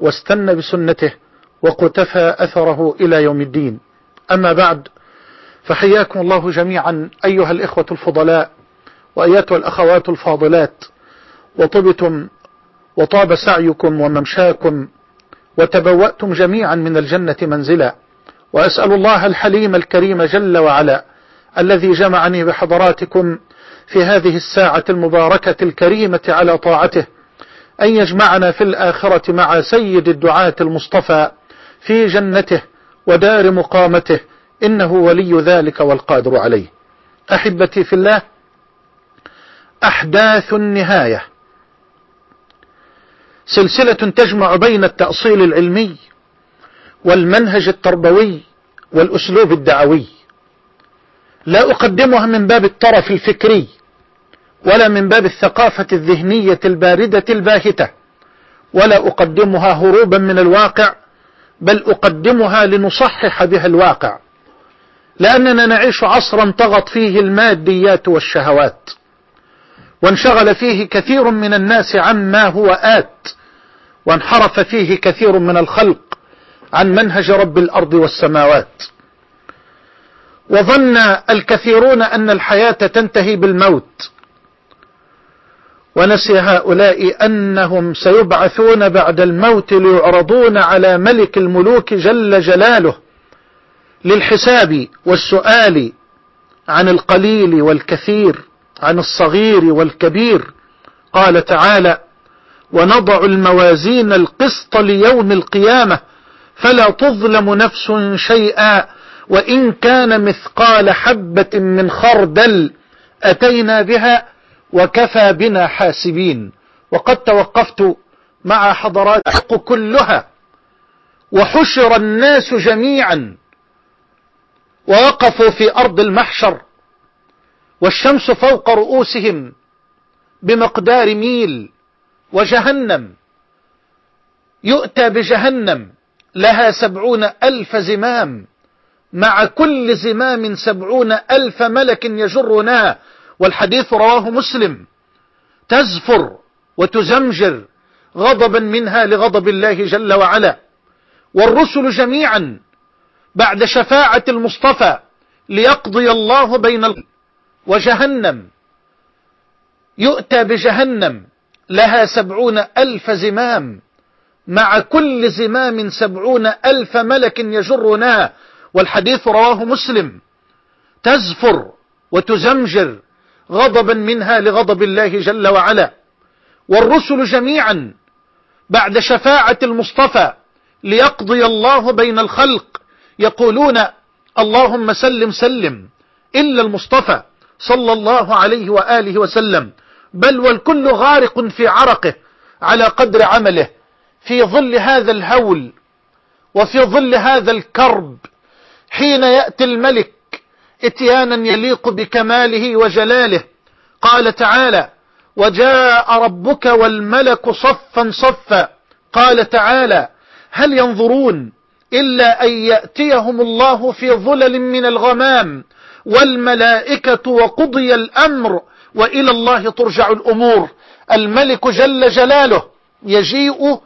واستنى بسنته وقتفى أثره إلى يوم الدين. أما بعد فحياكم الله جميعا أيها الإخوة الفضلاء وأياتها الأخوات الفاضلات. وطبتم وطاب سعيكم وممشاكم وتبوأتم جميعا من الجنة منزلا. وأسأل الله الحليم الكريم جل وعلا الذي جمعني بحضراتكم في هذه الساعة المباركة الكريمة على طاعته أن يجمعنا في الآخرة مع سيد الدعاة المصطفى في جنته ودار مقامته إنه ولي ذلك والقادر عليه. أحبتي في الله أحداث النهاية. سلسلة تجمع بين التأصيل العلمي والمنهج التربوي والأسلوب الدعوي. لا أقدمها من باب الطرف الفكري ولا من باب الثقافة الذهنية الباردة الباهتة. ولا أقدمها هروبا من الواقع بل أقدمها لنصحح بها الواقع. لأننا نعيش عصرا طغت فيه الماديات والشهوات. وانشغل فيه كثير من الناس عما هو آت. وانحرف فيه كثير من الخلق عن منهج رب الأرض والسماوات. وظن الكثيرون أن الحياة تنتهي بالموت. ونسي هؤلاء أنهم سيبعثون بعد الموت ليعرضون على ملك الملوك جل جلاله للحساب والسؤال عن القليل والكثير عن الصغير والكبير. قال تعالى ونضع الموازين القسط ليوم القيامة فلا تظلم نفس شيئا وإن كان مثقال حبة من خردل أتينا بها وكفى بنا حاسبين. وقد توقفت مع حضرات الحق كلها. وحشر الناس جميعا. ووقفوا في أرض المحشر. والشمس فوق رؤوسهم بمقدار ميل. وجهنم. يؤتى بجهنم. لها سبعون ألف زمام. مع كل زمام سبعون ألف ملك يجرونها. والحديث رواه مسلم. تزفر وتزمجر غضبا منها لغضب الله جل وعلا. والرسل جميعا بعد شفاعة المصطفى ليقضي الله بين ال... وجهنم. يؤتى بجهنم لها سبعون ألف زمام. مع كل زمام سبعون ألف ملك يجرونها. والحديث رواه مسلم. تزفر وتزمجر غضبا منها لغضب الله جل وعلا. والرسل جميعا بعد شفاعة المصطفى ليقضي الله بين الخلق يقولون اللهم سلم سلم إلا المصطفى صلى الله عليه وآله وسلم. بل والكل غارق في عرقه على قدر عمله. في ظل هذا الهول وفي ظل هذا الكرب حين يأتي الملك إتيانا يليق بكماله وجلاله. قال تعالى وجاء ربك والملك صفا صفا. قال تعالى هل ينظرون إلا أن يأتيهم الله في ظلل من الغمام والملائكة وقضي الأمر وإلى الله ترجع الأمور. الملك جل جلاله يجيء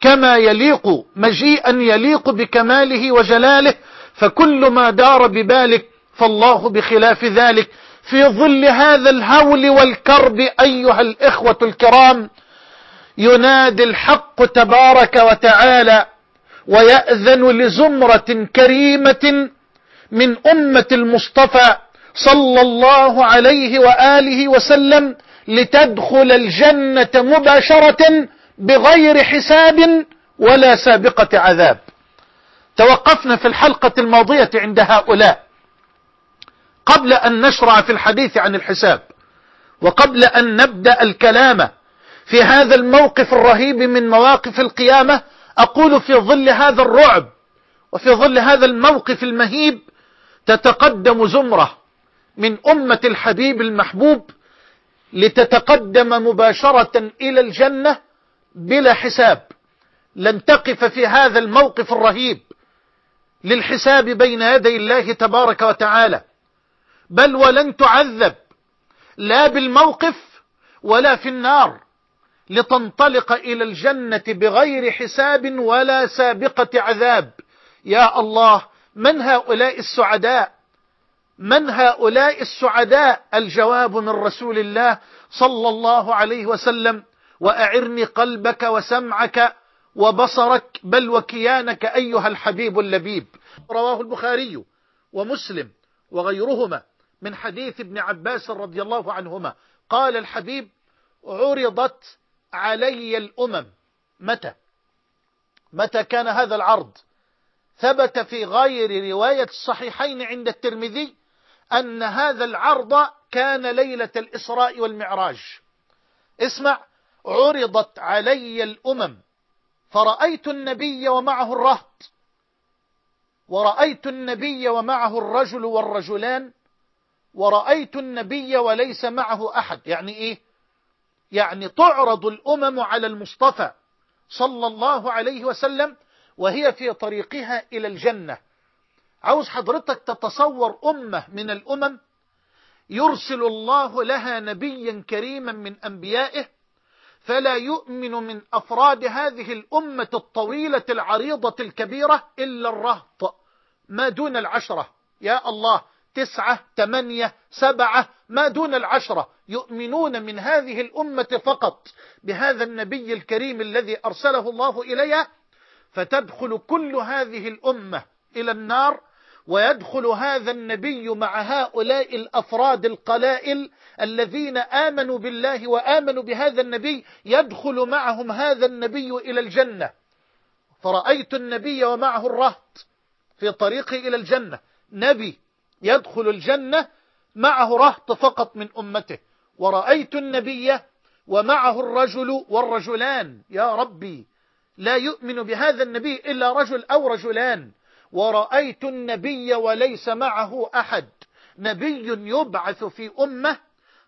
كما يليق مجيئا يليق بكماله وجلاله فكل ما دار ببالك فالله بخلاف ذلك. في ظل هذا الهول والكرب أيها الإخوة الكرام ينادي الحق تبارك وتعالى ويأذن لزمرة كريمة من أمة المصطفى صلى الله عليه وآله وسلم لتدخل الجنة مباشرة بغير حساب ولا سابقة عذاب. توقفنا في الحلقة الماضية عند هؤلاء. قبل أن نشرع في الحديث عن الحساب وقبل أن نبدأ الكلام في هذا الموقف الرهيب من مواقف القيامة أقول في ظل هذا الرعب وفي ظل هذا الموقف المهيب تتقدم زمرة من أمة الحبيب المحبوب لتتقدم مباشرة إلى الجنة بلا حساب. لن تقف في هذا الموقف الرهيب للحساب بين يدي الله تبارك وتعالى. بل ولن تعذب لا بالموقف ولا في النار لتنطلق إلى الجنة بغير حساب ولا سابقة عذاب. يا الله من هؤلاء السعداء؟ من هؤلاء السعداء؟ الجواب من رسول الله صلى الله عليه وسلم وأعرني قلبك وسمعك وبصرك بل وكيانك أيها الحبيب اللبيب. رواه البخاري ومسلم وغيرهما. من حديث ابن عباس رضي الله عنهما. قال الحبيب عرضت علي الأمم. متى؟ متى كان هذا العرض؟ ثبت في غير رواية الصحيحين عند الترمذي أن هذا العرض كان ليلة الإسراء والمعراج. اسمع عرضت علي الأمم. فرأيت النبي ومعه الرهط. ورأيت النبي ومعه الرجل والرجلان ورأيت النبي وليس معه أحد. يعني إيه؟ يعني تعرض الأمم على المصطفى صلى الله عليه وسلم وهي في طريقها إلى الجنة. عاوز حضرتك تتصور أمة من الأمم يرسل الله لها نبيا كريما من أنبيائه فلا يؤمن من أفراد هذه الأمة الطويلة العريضة الكبيرة إلا الرهط ما دون العشرة. يا الله تسعة ثمانية سبعة ما دون العشرة. يؤمنون من هذه الأمة فقط. بهذا النبي الكريم الذي أرسله الله إليها فتدخل كل هذه الأمة إلى النار ويدخل هذا النبي مع هؤلاء الأفراد القلائل الذين آمنوا بالله وآمنوا بهذا النبي يدخل معهم هذا النبي إلى الجنة. فرأيت النبي ومعه الرهط في طريقه إلى الجنة. نبي يدخل الجنة معه رهط فقط من أمته. ورأيت النبي ومعه الرجل والرجلان. يا ربي لا يؤمن بهذا النبي إلا رجل أو رجلان. ورأيت النبي وليس معه أحد. نبي يبعث في أمة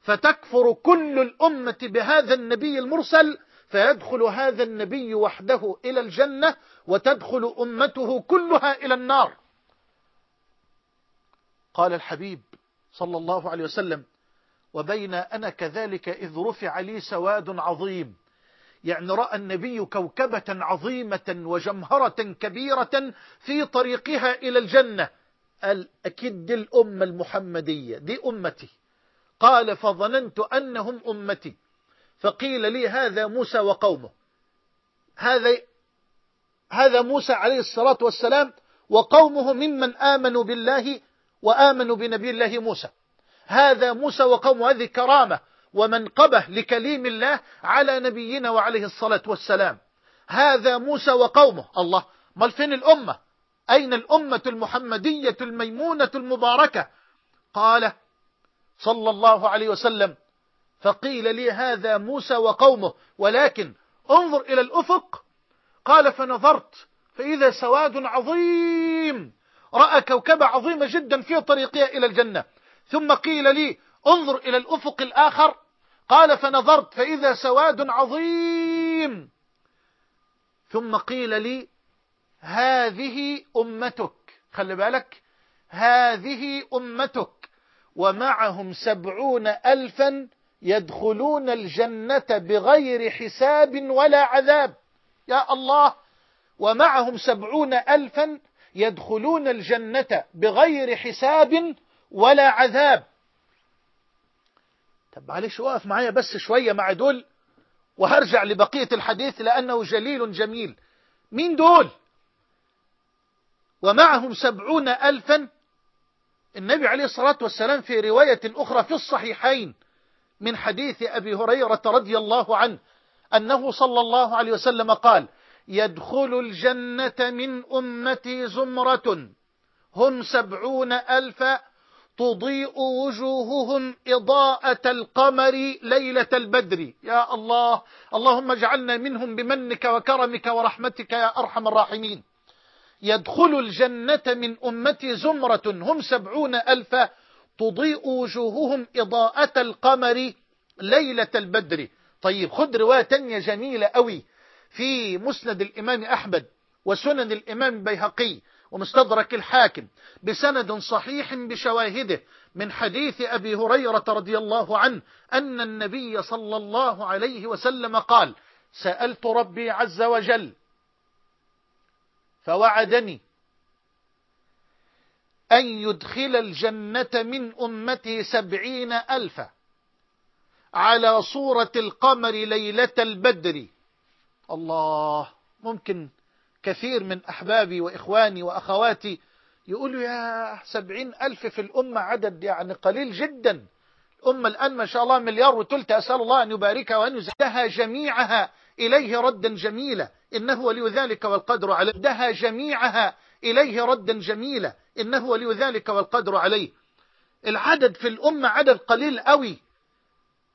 فتكفر كل الأمة بهذا النبي المرسل فيدخل هذا النبي وحده إلى الجنة وتدخل أمته كلها إلى النار. قال الحبيب صلى الله عليه وسلم وبين أنا كذلك إذ رفع لي سواد عظيم. يعني رأى النبي كوكبة عظيمة وجمهرة كبيرة في طريقها إلى الجنة. قال الأمة المحمدية دي أمتي. قال فظننت أنهم أمتي. فقيل لي هذا موسى وقومه. هذا هذا موسى عليه الصلاة والسلام وقومه ممن آمنوا بالله وآمنوا بنبي الله موسى. هذا موسى وقومه هذه كرامة ومنقبة لكليم الله على نبينا وعليه الصلاة والسلام. هذا موسى وقومه. الله مال فين الأمة؟ أين الأمة المحمدية الميمونة المباركة؟ قال صلى الله عليه وسلم فقيل لي هذا موسى وقومه ولكن انظر إلى الأفق. قال فنظرت فإذا سواد عظيم. رأى كوكبة عظيمة جدا في طريقها إلى الجنة. ثم قيل لي انظر إلى الأفق الآخر. قال فنظرت فإذا سواد عظيم. ثم قيل لي هذه أمتك. خلي بالك هذه أمتك. ومعهم سبعون ألفا يدخلون الجنة بغير حساب ولا عذاب. يا الله ومعهم سبعون ألفا يدخلون الجنة بغير حساب ولا عذاب. طب معلش وقف معايا بس شوية مع دول وهرجع لبقية الحديث لأنه جليل جميل. مين دول؟ ومعهم سبعون ألفا. النبي عليه الصلاة والسلام في رواية أخرى في الصحيحين من حديث أبي هريرة رضي الله عنه أنه صلى الله عليه وسلم قال يدخل الجنة من أمتي زمرة. هم سبعون ألفا. تضيء وجوههم إضاءة القمر ليلة البدر. يا الله اللهم اجعلنا منهم بمنك وكرمك ورحمتك يا أرحم الراحمين. يدخل الجنة من أمتي زمرة. هم سبعون ألفا. تضيء وجوههم إضاءة القمر ليلة البدر. طيب خد رواية تانية جميلة قوي في مسند الإمام أحمد وسنن الإمام البيهقي ومستدرك الحاكم بسند صحيح بشواهده من حديث أبي هريرة رضي الله عنه أن النبي صلى الله عليه وسلم قال سألت ربي عز وجل فوعدني أن يدخل الجنة من أمتي سبعين ألفا على صورة القمر ليلة البدر الله. ممكن كثير من أحبابي وإخواني وأخواتي يقولوا يا سبعين ألف في الأمة عدد يعني قليل جدا. الأمة الآن ما شاء الله مليار وتلت أسأل الله أن يباركها وأن يزدها جميعها. إليه ردا جميلا. إنه ولي ذلك والقدر عليه. دها جميعها. إليه ردا جميلا. إنه ولي ذلك والقدر عليه. العدد في الأمة عدد قليل قوي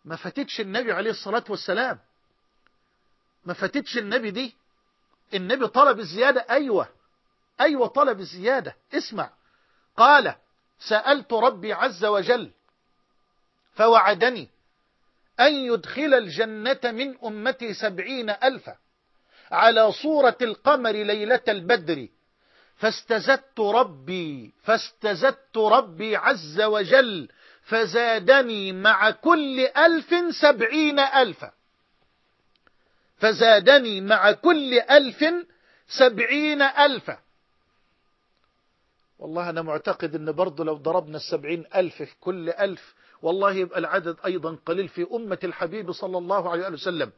ما فاتتش النبي عليه الصلاة والسلام. ما فاتتش النبي دي. النبي طلب الزيادة. أيوة. أيوة طلب الزيادة. اسمع. قال سألت ربي عز وجل فوعدني أن يدخل الجنة من أمتي سبعين ألفا على صورة القمر ليلة البدر. فاستزدت ربي فاستزدت ربي عز وجل فزادني مع كل ألف سبعين ألفا. فزادني مع كل ألف سبعين ألفا والله أنا معتقد أن برضو لو ضربنا السبعين ألف في كل ألف والله يبقى العدد أيضا قليل في أمة الحبيب صلى الله عليه وسلم.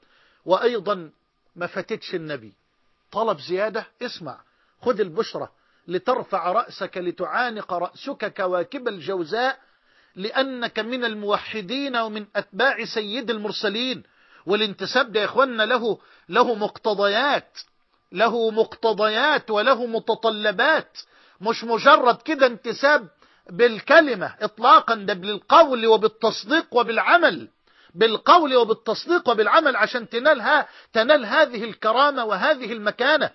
وأيضا ما فتتش النبي. طلب زيادة؟ اسمع خذ البشرة لترفع رأسك لتعانق رأسك كواكب الجوزاء لأنك من الموحدين ومن أتباع سيد المرسلين. والانتساب ده يا إخواننا له, له مقتضيات له مقتضيات وله متطلبات. مش مجرد كده انتساب بالكلمة اطلاقا ده بالقول وبالتصديق وبالعمل بالقول وبالتصديق وبالعمل عشان تنالها تنال هذه الكرامة وهذه المكانة.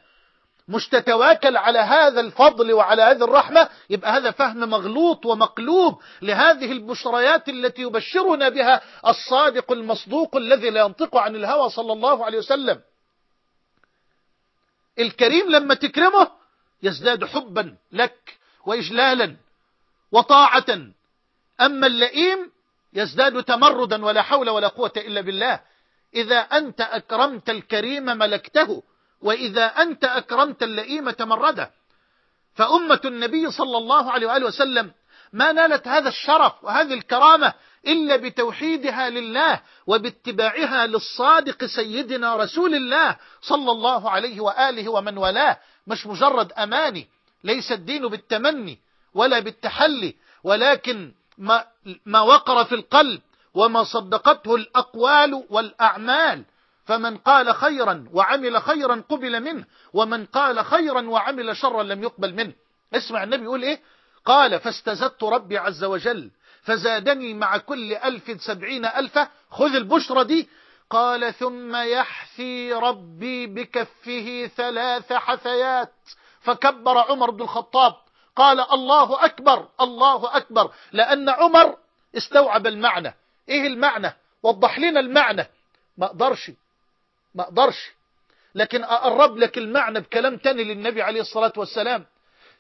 مش تتواكل على هذا الفضل وعلى هذه الرحمة؟ يبقى هذا فهم مغلوط ومقلوب لهذه البشريات التي يبشرنا بها الصادق المصدوق الذي لا ينطق عن الهوى صلى الله عليه وسلم. الكريم لما تكرمه يزداد حبا لك وإجلالا وطاعة. أما اللئيم يزداد تمردا ولا حول ولا قوة إلا بالله. إذا أنت أكرمت الكريم ملكته وإذا أنت أكرمت اللئيم تمرده. فأمة النبي صلى الله عليه وآله وسلم ما نالت هذا الشرف وهذه الكرامة إلا بتوحيدها لله وباتباعها للصادق سيدنا رسول الله صلى الله عليه وآله ومن والاه. مش مجرد أماني ليس الدين بالتمني ولا بالتحلي ولكن ما, ما وقر في القلب وما صدقته الأقوال والأعمال. فمن قال خيرا وعمل خيرا قبل منه ومن قال خيرا وعمل شرا لم يقبل منه. اسمع النبي يقول إيه؟ قال فاستزدت ربي عز وجل فزادني مع كل ألف سبعين ألفا خذ البشرة دي. قال ثم يحثي ربي بكفه ثلاث حثيات. فكبر عمر بن الخطاب. قال الله أكبر الله أكبر. لأن عمر استوعب المعنى. إيه المعنى؟ وضح لنا المعنى. ما أقدرش ما أقدرش. لكن أقرب لك المعنى بكلام تاني للنبي عليه الصلاة والسلام.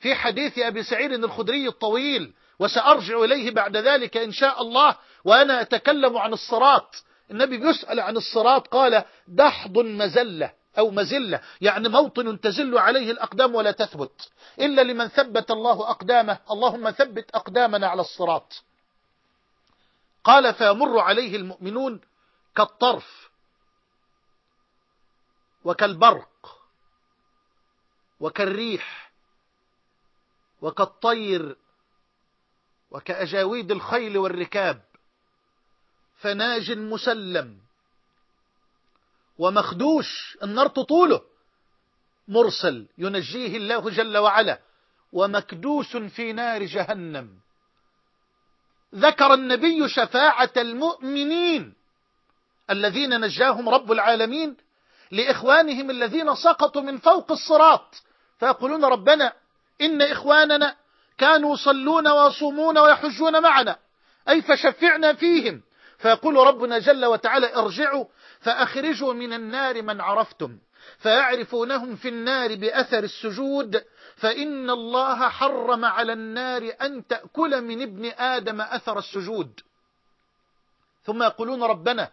في حديث أبي سعيد الخدري الطويل وسأرجع إليه بعد ذلك إن شاء الله وأنا أتكلم عن الصراط. النبي بيسأل عن الصراط قال دحض مزلة أو مزلة يعني موطن تزل عليه الأقدام ولا تثبت. إلا لمن ثبت الله أقدامه اللهم ثبت أقدامنا على الصراط. قال فيمر عليه المؤمنون كالطرف. وكالبرق وكالريح وكالطير وكأجاويد الخيل والركاب فناج مسلم ومخدوش النار تطوله مرسل ينجيه الله جل وعلا ومكدوس في نار جهنم ذكر النبي شفاعة المؤمنين الذين نجاهم رب العالمين لإخوانهم الذين سقطوا من فوق الصراط. فيقولون ربنا إن إخواننا كانوا يصلون ويصومون ويحجون معنا. أي فشفعنا فيهم. فيقول ربنا جل وتعالى ارجعوا فأخرجوا من النار من عرفتم. فيعرفونهم في النار بأثر السجود. فإن الله حرم على النار أن تأكل من ابن آدم أثر السجود. ثم يقولون ربنا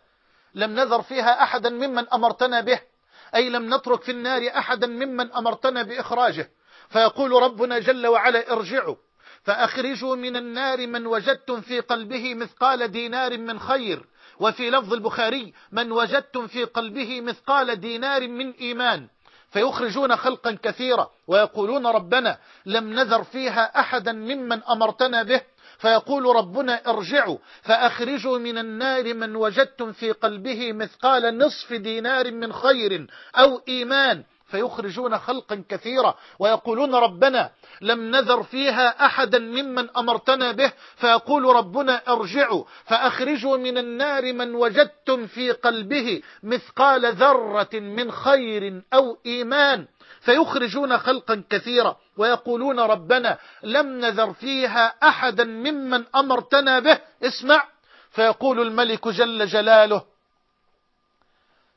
لم نذر فيها أحدا ممن أمرتنا به. أي لم نترك في النار أحدا ممن أمرتنا بإخراجه. فيقول ربنا جل وعلا ارجعوا. فأخرجوا من النار من وجدتم في قلبه مثقال دينار من خير. وفي لفظ البخاري من وجدتم في قلبه مثقال دينار من إيمان. فيخرجون خلقا كثيرا ويقولون ربنا لم نذر فيها أحدا ممن أمرتنا به. فيقول ربنا ارجعوا فأخرجوا من النار من وجدتم في قلبه مثقال نصف دينار من خير أو إيمان. فيخرجون خلقا كثيرا ويقولون ربنا لم نذر فيها أحدا ممن أمرتنا به. فيقول ربنا ارجعوا فأخرجوا من النار من وجدتم في قلبه مثقال ذرة من خير أو إيمان. فيخرجون خلقا كثيرا ويقولون ربنا لم نذر فيها أحدا ممن أمرتنا به. اسمع. فيقول الملك جل جلاله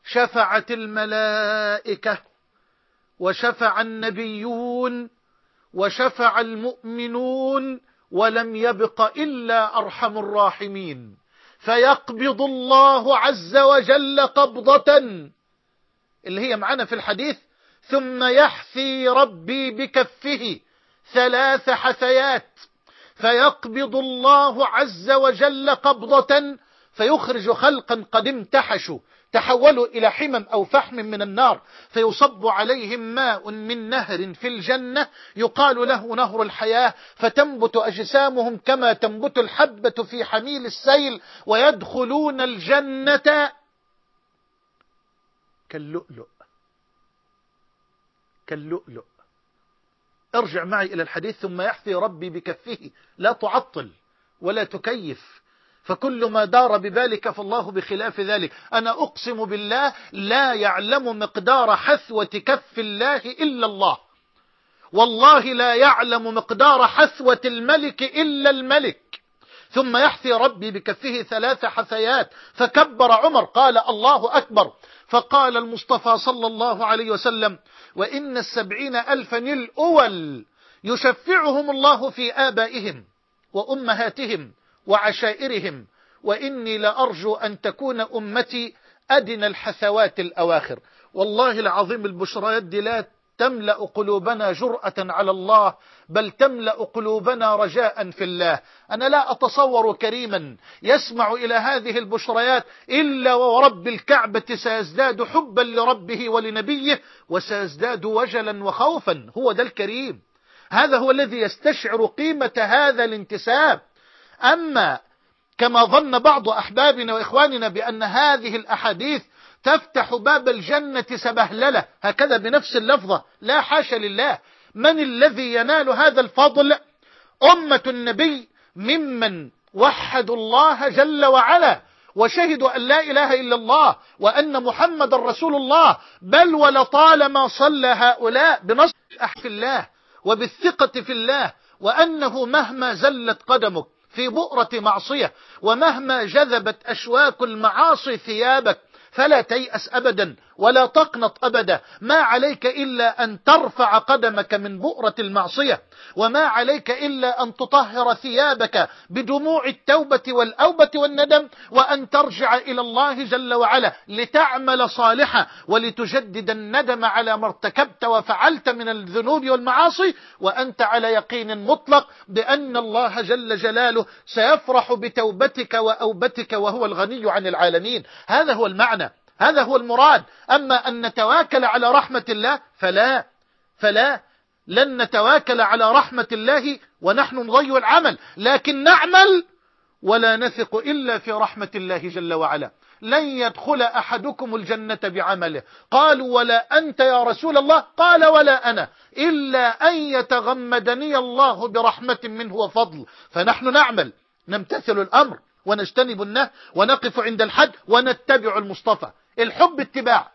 شفعت الملائكة وشفع النبيون وشفع المؤمنون ولم يبق إلا أرحم الراحمين. فيقبض الله عز وجل قبضة. اللي هي معنا في الحديث ثم يحثي ربي بكفه ثلاث حثيات فيقبض الله عز وجل قبضة فيخرج خلقا قد امتحشوا تحولوا إلى حمم أو فحم من النار فيصب عليهم ماء من نهر في الجنة يقال له نهر الحياة فتنبت أجسامهم كما تنبت الحبة في حميل السيل ويدخلون الجنة كاللؤلؤ. كاللؤلؤ. ارجع معي إلى الحديث ثم يحفي ربي بكفه. لا تعطل ولا تكيف. فكل ما دار ببالك فالله بخلاف ذلك. أنا أقسم بالله لا يعلم مقدار حثوة كف الله إلا الله. والله لا يعلم مقدار حثوة الملك إلا الملك. ثم يحثي ربي بكفه ثلاث حثيات. فكبر عمر قال الله أكبر. فقال المصطفى صلى الله عليه وسلم وإن السبعين ألفا الأول يشفعهم الله في آبائهم وأمهاتهم وعشائرهم وإني لأرجو أن تكون أمتي أدنى الحثوات الأواخر. والله العظيم البشريات دي لا تملأ قلوبنا جرأة على الله بل تملأ قلوبنا رجاء في الله. أنا لا أتصور كريما يسمع إلى هذه البشريات إلا ورب الكعبة سيزداد حبا لربه ولنبيه وسيزداد وجلا وخوفا. هو ده الكريم. هذا هو الذي يستشعر قيمة هذا الانتساب. أما كما ظن بعض أحبابنا وإخواننا بأن هذه الأحاديث تفتح باب الجنة سبهللة. هكذا بنفس اللفظة. لا حاشا لله. من الذي ينال هذا الفضل؟ أمة النبي ممن وحدوا الله جل وعلا. وشهدوا أن لا إله إلا الله وأن محمد رسول الله. بل ولطالما صلى هؤلاء بنص في الله وبالثقة في الله وأنه مهما زلت قدمك في بؤرة معصية ومهما جذبت أشواك المعاصي ثيابك فلا تيأس أبدا. ولا تقنط أبدا. ما عليك إلا أن ترفع قدمك من بؤرة المعصية وما عليك إلا أن تطهر ثيابك بدموع التوبة والأوبة والندم وأن ترجع إلى الله جل وعلا لتعمل صالحا ولتجدد الندم على ما ارتكبت وفعلت من الذنوب والمعاصي. وأنت على يقين مطلق بأن الله جل جلاله سيفرح بتوبتك وأوبتك وهو الغني عن العالمين. هذا هو المعنى. هذا هو المراد. أما أن نتواكل على رحمة الله فلا فلا لن نتواكل على رحمة الله ونحن نضيع العمل. لكن نعمل ولا نثق إلا في رحمة الله جل وعلا. لن يدخل أحدكم الجنة بعمله. قالوا ولا أنت يا رسول الله؟ قال ولا أنا. إلا أن يتغمدني الله برحمة منه وفضل. فنحن نعمل. نمتثل الأمر ونجتنب النهي ونقف عند الحد ونتبع المصطفى. الحب اتباع.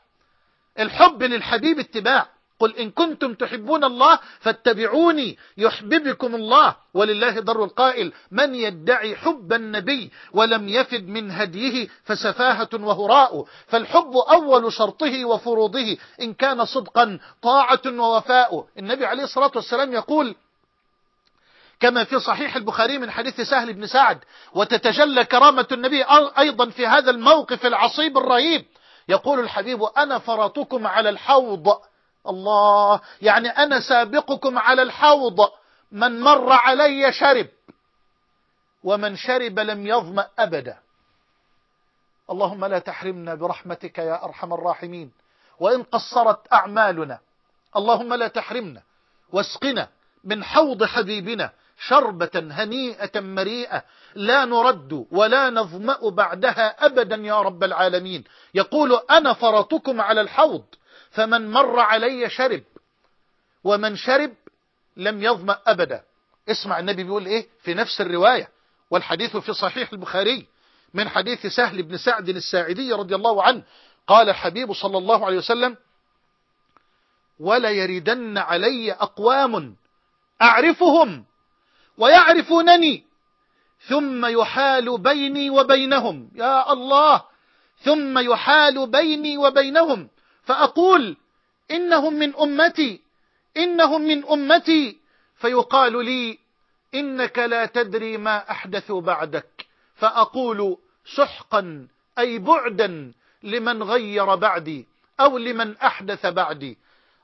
الحب للحبيب اتباع. قل إن كنتم تحبون الله فاتبعوني يحببكم الله ولله در القائل. من يدعي حب النبي ولم يفد من هديه فسفاهة وهراء. فالحب أول شرطه وفروضه. إن كان صدقا طاعة ووفاء. النبي عليه الصلاة والسلام يقول كما في صحيح البخاري من حديث سهل بن سعد. وتتجلى كرامة النبي أيضا في هذا الموقف العصيب الرهيب. يقول الحبيب أنا فرطكم على الحوض. الله يعني أنا سابقكم على الحوض. من مر علي شرب ومن شرب لم يظمأ أبدا. اللهم لا تحرمنا برحمتك يا أرحم الراحمين. وإن قصرت أعمالنا اللهم لا تحرمنا. واسقنا من حوض حبيبنا. شربة هنيئة مريئة لا نرد ولا نظمأ بعدها أبدا يا رب العالمين. يقول أنا فرطكم على الحوض فمن مر علي شرب ومن شرب لم يظمأ أبدا. اسمع النبي بيقول إيه؟ في نفس الرواية والحديث في صحيح البخاري من حديث سهل بن سعد الساعدي رضي الله عنه قال الحبيب صلى الله عليه وسلم ولا يردن علي أقوام أعرفهم ويعرفونني. ثم يحال بيني وبينهم. يا الله. ثم يحال بيني وبينهم. فأقول إنهم من أمتي. إنهم من أمتي. فيقال لي إنك لا تدري ما أحدثوا بعدك. فأقول سحقا أي بعدا لمن غير بعدي أو لمن أحدث بعدي.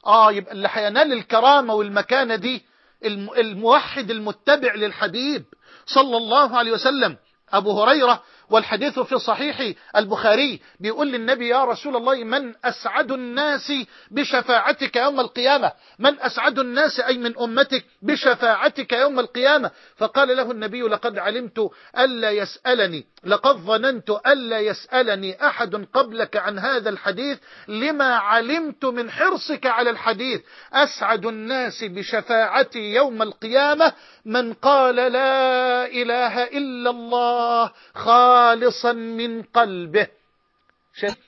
آه يبقى اللي حينال الكرامة والمكانة دي الموحد المتبع للحبيب صلى الله عليه وسلم. أبو هريرة والحديث في صحيح البخاري بيقول للنبي يا رسول الله من أسعد الناس بشفاعتك يوم القيامة؟ من أسعد الناس أي من أمتك بشفاعتك يوم القيامة؟ فقال له النبي لقد علمت ألا يسألني. لقد ظننت ألا يسألني أحد قبلك عن هذا الحديث لما علمت من حرصك على الحديث. أسعد الناس بشفاعتي يوم القيامة. من قال لا إله إلا الله خالصا من قلبه.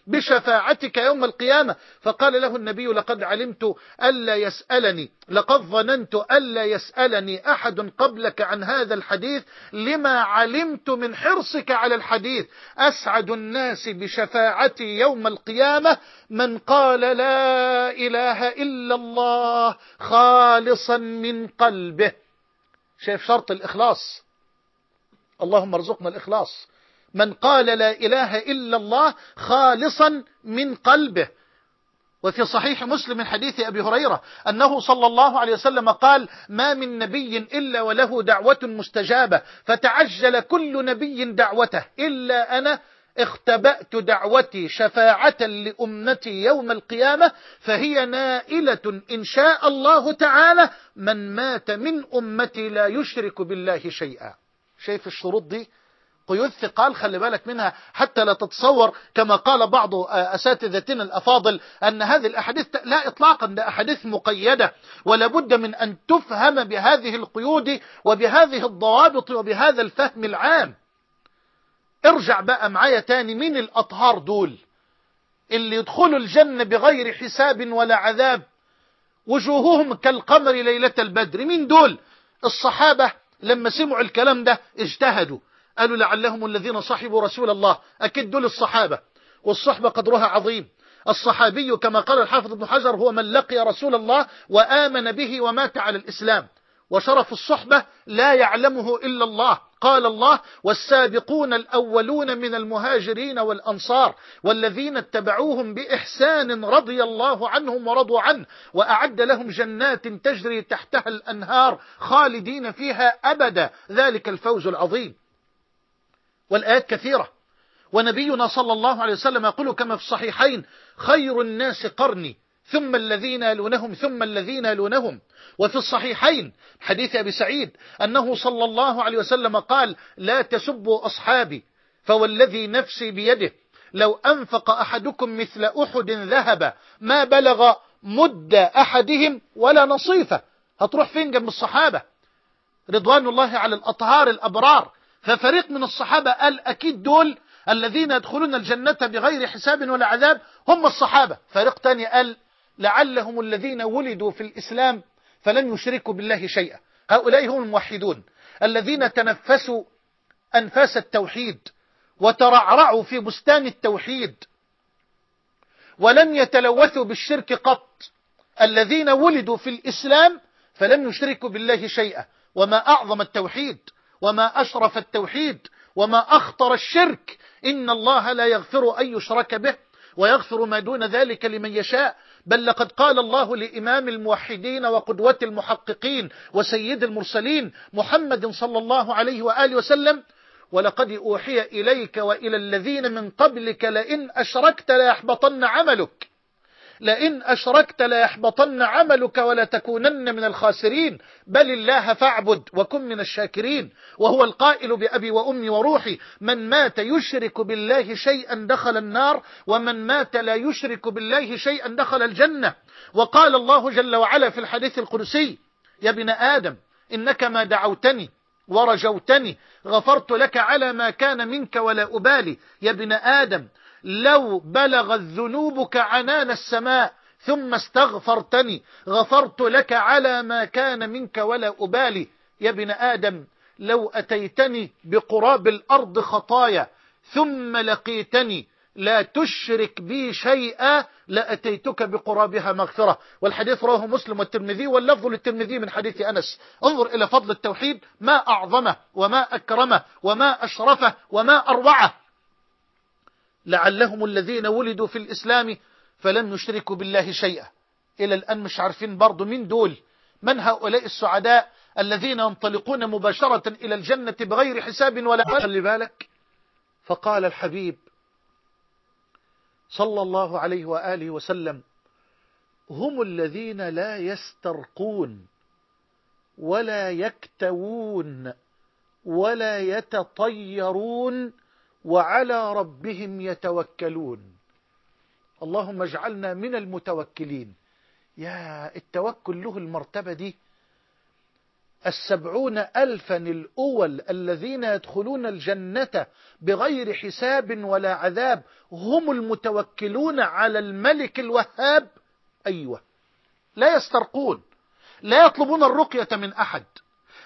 بشفاعتك يوم القيامة. فقال له النبي لقد علمت ألا يسألني لقد ظننت ألا يسألني أحد قبلك عن هذا الحديث لما علمت من حرصك على الحديث. أسعد الناس بشفاعتي يوم القيامة من قال لا إله إلا الله خالصا من قلبه. شايف شرط الإخلاص؟ اللهم ارزقنا الإخلاص. من قال لا إله إلا الله خالصا من قلبه. وفي صحيح مسلم من حديث أبي هريرة أنه صلى الله عليه وسلم قال ما من نبي إلا وله دعوة مستجابة فتعجل كل نبي دعوته إلا أنا اختبأت دعوتي شفاعة لأمتي يوم القيامة فهي نائلة إن شاء الله تعالى من مات من أمتي لا يشرك بالله شيئا. شايف الشروط دي؟ قيود ثقال خلي بالك منها حتى لا تتصور كما قال بعض أساتذتنا الأفاضل أن هذه الأحاديث لا إطلاقا ده أحاديث مقيدة ولا بد من أن تفهم بهذه القيود وبهذه الضوابط وبهذا الفهم العام. ارجع بقى معايا تاني مين الأطهار دول؟ اللي يدخلوا الجنة بغير حساب ولا عذاب وجوههم كالقمر ليلة البدر مين دول؟ الصحابة لما سمعوا الكلام ده اجتهدوا. قالوا لعلهم الذين صحبوا رسول الله أكيد دول الصحابة والصحبة قدرها عظيم. الصحابي كما قال الحافظ ابن حجر هو من لقي رسول الله وآمن به ومات على الإسلام. وشرف الصحبة لا يعلمه إلا الله. قال الله والسابقون الأولون من المهاجرين والأنصار والذين اتبعوهم بإحسان رضي الله عنهم ورضوا عنه وأعد لهم جنات تجري تحتها الأنهار خالدين فيها أبدا. ذلك الفوز العظيم. والآيات كثيرة. ونبينا صلى الله عليه وسلم يقول كما في الصحيحين خير الناس قرني ثم الذين يلونهم ثم الذين يلونهم. وفي الصحيحين حديث أبي سعيد أنه صلى الله عليه وسلم قال لا تسبوا أصحابي فوالذي نفسي بيده لو أنفق أحدكم مثل أحد ذهب ما بلغ مد أحدهم ولا نصيفة. هتروح فين جنب الصحابة؟ رضوان الله على الأطهار الأبرار. ففريق من الصحابة قال أكيد دول الذين يدخلون الجنة بغير حساب ولا عذاب هم الصحابة. فريق تاني قال لعلهم الذين ولدوا في الإسلام فلن يشركوا بالله شيئا. هؤلاء هم الموحدون الذين تنفسوا أنفاس التوحيد وترعرعوا في بستان التوحيد ولم يتلوثوا بالشرك قط. الذين ولدوا في الإسلام فلم يشركوا بالله شيئا. وما أعظم التوحيد وما أشرف التوحيد وما أخطر الشرك. إن الله لا يغفر أن يشرك به ويغفر ما دون ذلك لمن يشاء. بل لقد قال الله لإمام الموحدين وقدوة المحققين وسيد المرسلين محمد صلى الله عليه وآله وسلم ولقد أوحي إليك وإلى الذين من قبلك لئن أشركت ليحبطن عملك. لئن أشركت ليحبطن عملك ولا تكونن من الخاسرين. بل الله فاعبد وكن من الشاكرين. وهو القائل بأبي وأمي وروحي من مات يشرك بالله شيئا دخل النار ومن مات لا يشرك بالله شيئا دخل الجنة. وقال الله جل وعلا في الحديث القدسي يا ابن آدم إنك ما دعوتني ورجوتني غفرت لك على ما كان منك ولا أبالي. يا ابن آدم لو بلغت ذنوبك عنان السماء ثم استغفرتني غفرت لك على ما كان منك ولا أبالي. يا ابن آدم لو أتيتني بقراب الأرض خطايا ثم لقيتني لا تشرك بي شيئا لأتيتك بقرابها مغفرة. والحديث رواه مسلم والترمذي واللفظ للترمذي من حديث أنس. انظر إلى فضل التوحيد ما أعظمه وما أكرمه وما أشرفه وما أروعه. لعلهم الذين ولدوا في الإسلام فلم يشركوا بالله شيئا. إلى الآن مش عارفين برضو من دول. من هؤلاء السعداء الذين ينطلقون مباشرة إلى الجنة بغير حساب ولا خلي بالك. فقال الحبيب صلى الله عليه وآله وسلم هم الذين لا يسترقون ولا يكتوون ولا يتطيرون وعلى ربهم يتوكلون. اللهم اجعلنا من المتوكلين. يا التوكل له المرتبة دي. السبعون ألفا الأول الذين يدخلون الجنة بغير حساب ولا عذاب هم المتوكلون على الملك الوهاب. أيوة. لا يسترقون. لا يطلبون الرقية من أحد.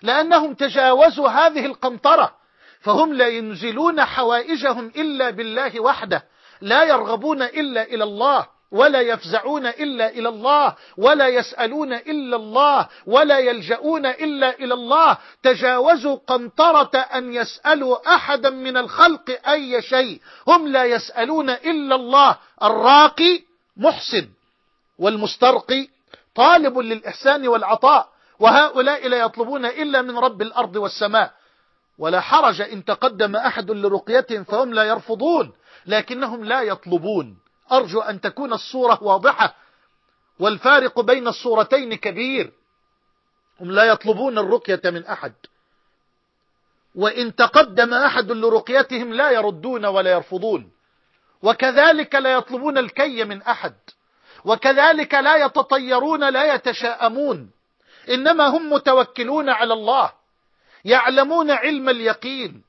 لأنهم تجاوزوا هذه القنطرة. فهم لا ينزلون حوائجهم إلا بالله وحده لا يرغبون إلا إلى الله ولا يفزعون إلا إلى الله ولا يسألون إلا الله ولا يلجؤون إلا إلى الله. تجاوزوا قنطرة أن يسألوا أحدا من الخلق أي شيء. هم لا يسألون إلا الله. الراقي محسن والمسترقي طالب للإحسان والعطاء. وهؤلاء لا يطلبون إلا من رب الأرض والسماء. ولا حرج إن تقدم أحد لرقيتهم فهم لا يرفضون لكنهم لا يطلبون. أرجو أن تكون الصورة واضحة. والفارق بين الصورتين كبير. هم لا يطلبون الرقية من أحد. وإن تقدم أحد لرقيتهم لا يردون ولا يرفضون. وكذلك لا يطلبون الكي من أحد. وكذلك لا يتطيرون لا يتشاءمون. إنما هم متوكلون على الله. يعلمون علم اليقين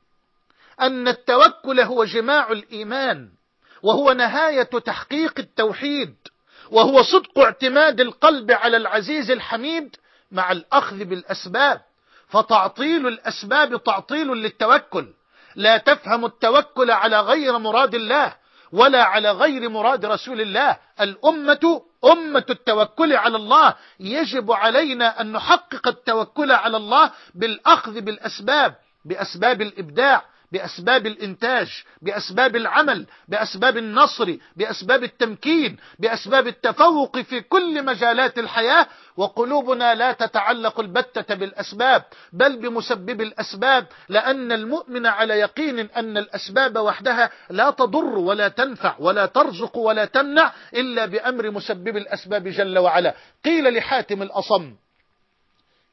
أن التوكل هو جماع الإيمان وهو نهاية تحقيق التوحيد وهو صدق اعتماد القلب على العزيز الحميد مع الأخذ بالأسباب فتعطيل الأسباب تعطيل للتوكل. لا تفهم التوكل على غير مراد الله. ولا على غير مراد رسول الله. الأمة أمة التوكل على الله. يجب علينا أن نحقق التوكل على الله بالأخذ بالأسباب بأسباب الإبداع. بأسباب الإنتاج بأسباب العمل بأسباب النصر بأسباب التمكين بأسباب التفوق في كل مجالات الحياة. وقلوبنا لا تتعلق البتة بالأسباب بل بمسبب الأسباب. لأن المؤمن على يقين أن الأسباب وحدها لا تضر ولا تنفع ولا ترزق ولا تمنع إلا بأمر مسبب الأسباب جل وعلا. قيل لحاتم الأصم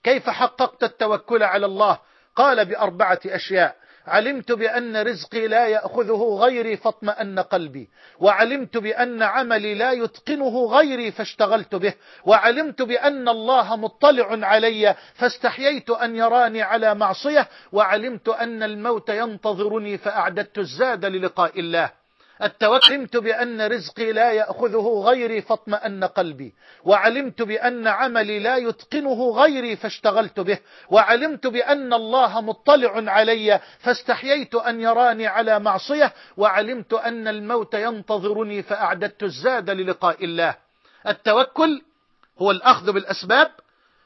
كيف حققت التوكل على الله؟ قال بأربعة أشياء. علمت بأن رزقي لا يأخذه غيري فاطمأن قلبي وعلمت بأن عملي لا يتقنه غيري فاشتغلت به وعلمت بأن الله مطلع علي فاستحييت أن يراني على معصية وعلمت أن الموت ينتظرني فأعددت الزاد للقاء الله. التوكلت بأن رزقي لا يأخذه غيري فاطمأن قلبي. وعلمت بأن عملي لا يتقنه غيري فاشتغلت به. وعلمت بأن الله مطلع علي فاستحييت أن يراني على معصية. وعلمت أن الموت ينتظرني فأعددت الزاد للقاء الله. التوكل هو الأخذ بالأسباب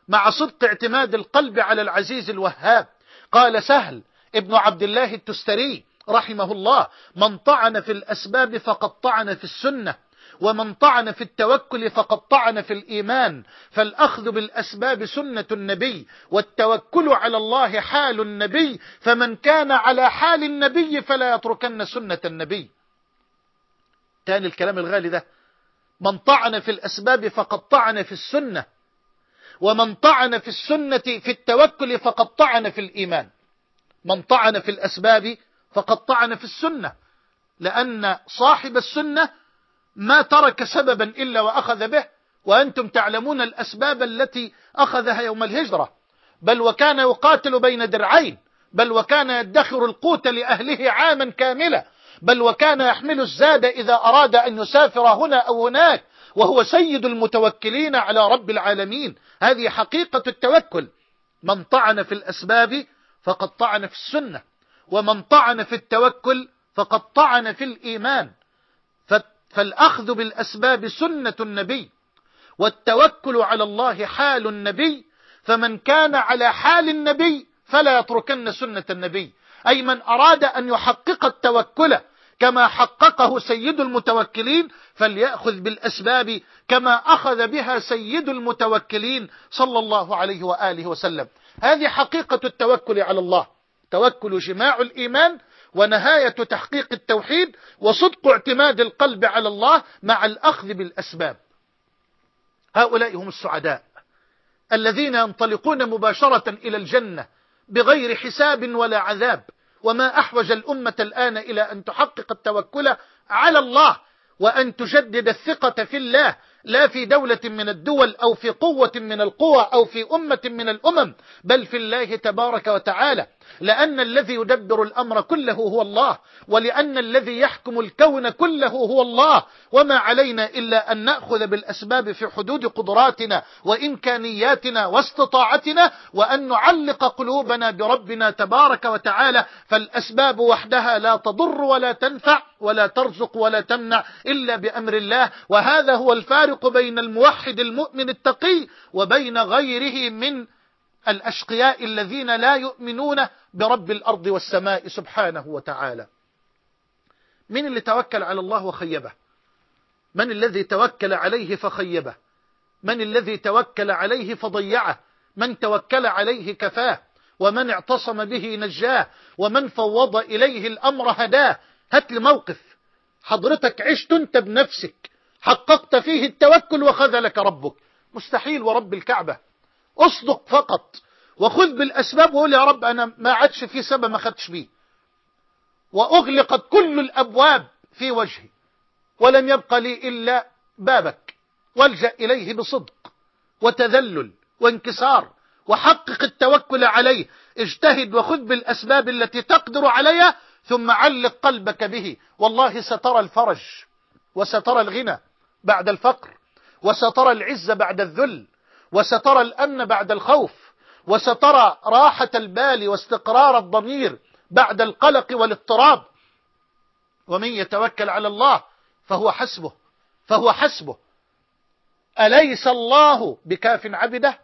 مع صدق اعتماد القلب على العزيز الوهاب. قال سهل ابن عبد الله التستري رحمه الله من طعن في الأسباب فقد طعن في السنة ومن طعن في التوكل فقد طعن في الإيمان. فالأخذ بالأسباب سنة النبي والتوكل على الله حال النبي فمن كان على حال النبي فلا يتركن سنة النبي. تاني الكلام الغالي ده من طعن في الأسباب فقد طعن في السنة ومن طعن في السنة في التوكل فقد طعن في الإيمان. من طعن في الأسباب فقد طعن في السنة لأن صاحب السنة ما ترك سببا إلا وأخذ به وأنتم تعلمون الأسباب التي أخذها يوم الهجرة. بل وكان يقاتل بين درعين بل وكان يدخر القوت لأهله عاما كاملا بل وكان يحمل الزاد إذا أراد أن يسافر هنا أو هناك وهو سيد المتوكلين على رب العالمين. هذه حقيقة التوكل. من طعن في الأسباب فقد طعن في السنة. ومن طعن في التوكل فقد طعن في الإيمان. فالأخذ بالأسباب سنة النبي والتوكل على الله حال النبي فمن كان على حال النبي فلا يتركن سنة النبي. أي من أراد أن يحقق التوكل كما حققه سيد المتوكلين فليأخذ بالأسباب كما أخذ بها سيد المتوكلين صلى الله عليه وآله وسلم. هذه حقيقة التوكل على الله. توكل جماع الإيمان ونهاية تحقيق التوحيد وصدق اعتماد القلب على الله مع الأخذ بالأسباب. هؤلاء هم السعداء الذين ينطلقون مباشرة إلى الجنة بغير حساب ولا عذاب. وما أحوج الأمة الآن إلى أن تحقق التوكل على الله وأن تجدد الثقة في الله لا في دولة من الدول أو في قوة من القوى أو في أمة من الأمم بل في الله تبارك وتعالى. لأن الذي يدبر الأمر كله هو الله ولأن الذي يحكم الكون كله هو الله. وما علينا إلا أن نأخذ بالأسباب في حدود قدراتنا وإمكانياتنا واستطاعتنا وأن نعلق قلوبنا بربنا تبارك وتعالى. فالأسباب وحدها لا تضر ولا تنفع ولا ترزق ولا تمنع إلا بأمر الله. وهذا هو الفارق بين الموحد المؤمن التقي وبين غيره من الأشقياء الذين لا يؤمنون برب الأرض والسماء سبحانه وتعالى. من اللي توكل على الله وخيبه؟ من الذي توكل عليه فخيبه؟ من الذي توكل عليه فضيعه؟ من توكل عليه كفاه؟ ومن اعتصم به نجاه؟ ومن فوض إليه الأمر هداه؟ هات لي موقف حضرتك عشت أنت بنفسك حققت فيه التوكل وخذلك ربك. مستحيل ورب الكعبة. اصدق فقط. وخذ بالأسباب وقول يا رب أنا ما عادش في سبب ما خدش بيه. وأغلقت كل الأبواب في وجهي. ولم يبق لي إلا بابك. والجأ إليه بصدق وتذلل وانكسار. وحقق التوكل عليه. اجتهد وخذ بالأسباب التي تقدر عليها ثم علق قلبك به. والله سترى الفرج وسترى الغنى بعد الفقر. وسترى العز بعد الذل. وسترى الأمن بعد الخوف وسترى راحة البال واستقرار الضمير بعد القلق والاضطراب. ومن يتوكل على الله فهو حسبه فهو حسبه. أليس الله بكاف عبده؟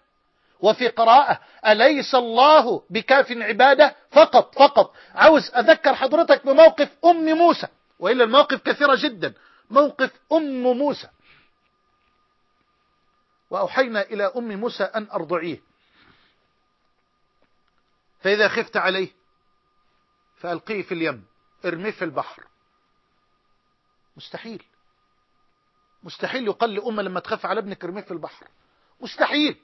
وفي قراءة أليس الله بكاف عبادة؟ فقط فقط. عاوز أذكر حضرتك بموقف أم موسى وإلا المواقف كثيرة جدا. موقف أم موسى. وأوحينا إلى أم موسى أن أرضعيه. فإذا خفت عليه فألقيه في اليم ارميه في البحر. مستحيل. مستحيل يقال لأمة لما تخاف على ابنك ارميه في البحر. مستحيل.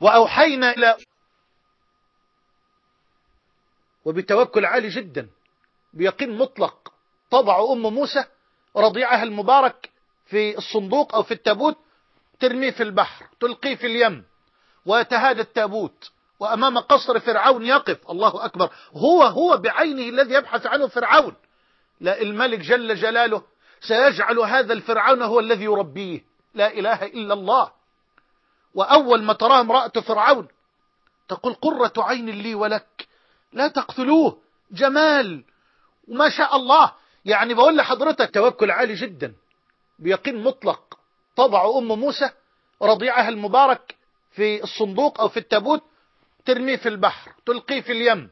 وأوحينا إلى وبتوكل عالي جدا بيقين مطلق تضع أم موسى رضيعها المبارك في الصندوق أو في التابوت ترميه في البحر تلقيه في اليم ويتهادى التابوت وأمام قصر فرعون يقف. الله أكبر. هو هو بعينه الذي يبحث عنه فرعون. لا الملك جل جلاله سيجعل هذا الفرعون هو الذي يربيه. لا إله إلا الله. وأول ما تراه امرأة فرعون تقول قرة عين لي ولك. لا تقتلوه. جمال. وما شاء الله. يعني بقول لحضرتك توكل عالي جدا. بيقين مطلق تضع أم موسى رضيعها المبارك في الصندوق أو في التابوت ترميه في البحر تلقيه في اليم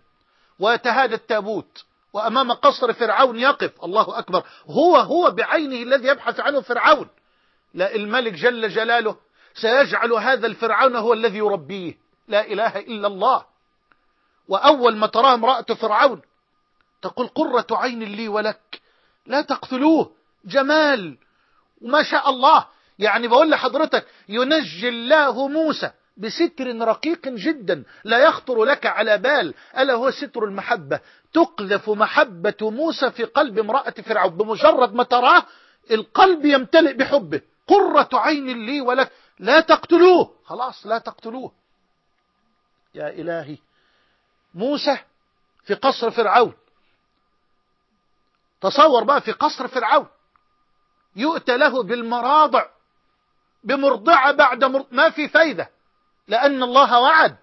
ويتهادى التابوت وأمام قصر فرعون يقف. الله أكبر. هو هو بعينه الذي يبحث عنه فرعون. لا الملك جل جلاله سيجعل هذا الفرعون هو الذي يربيه. لا إله إلا الله. وأول ما تراه امرأة فرعون تقول قرة عين لي ولك لا تقتلوه. جمال. وما شاء الله. يعني بقول لحضرتك ينجي الله موسى بستر رقيق جدا لا يخطر لك على بال. ألا هو ستر المحبة؟ تقذف محبة موسى في قلب امرأة فرعون. بمجرد ما تراه القلب يمتلئ بحبه. قرة عين لي ولك. لا تقتلوه. خلاص لا تقتلوه. يا إلهي. موسى في قصر فرعون. تصور بقى في قصر فرعون. يؤتى له بالمراضع بمرضعة بعد مر... ما في فايدة لأن الله وعد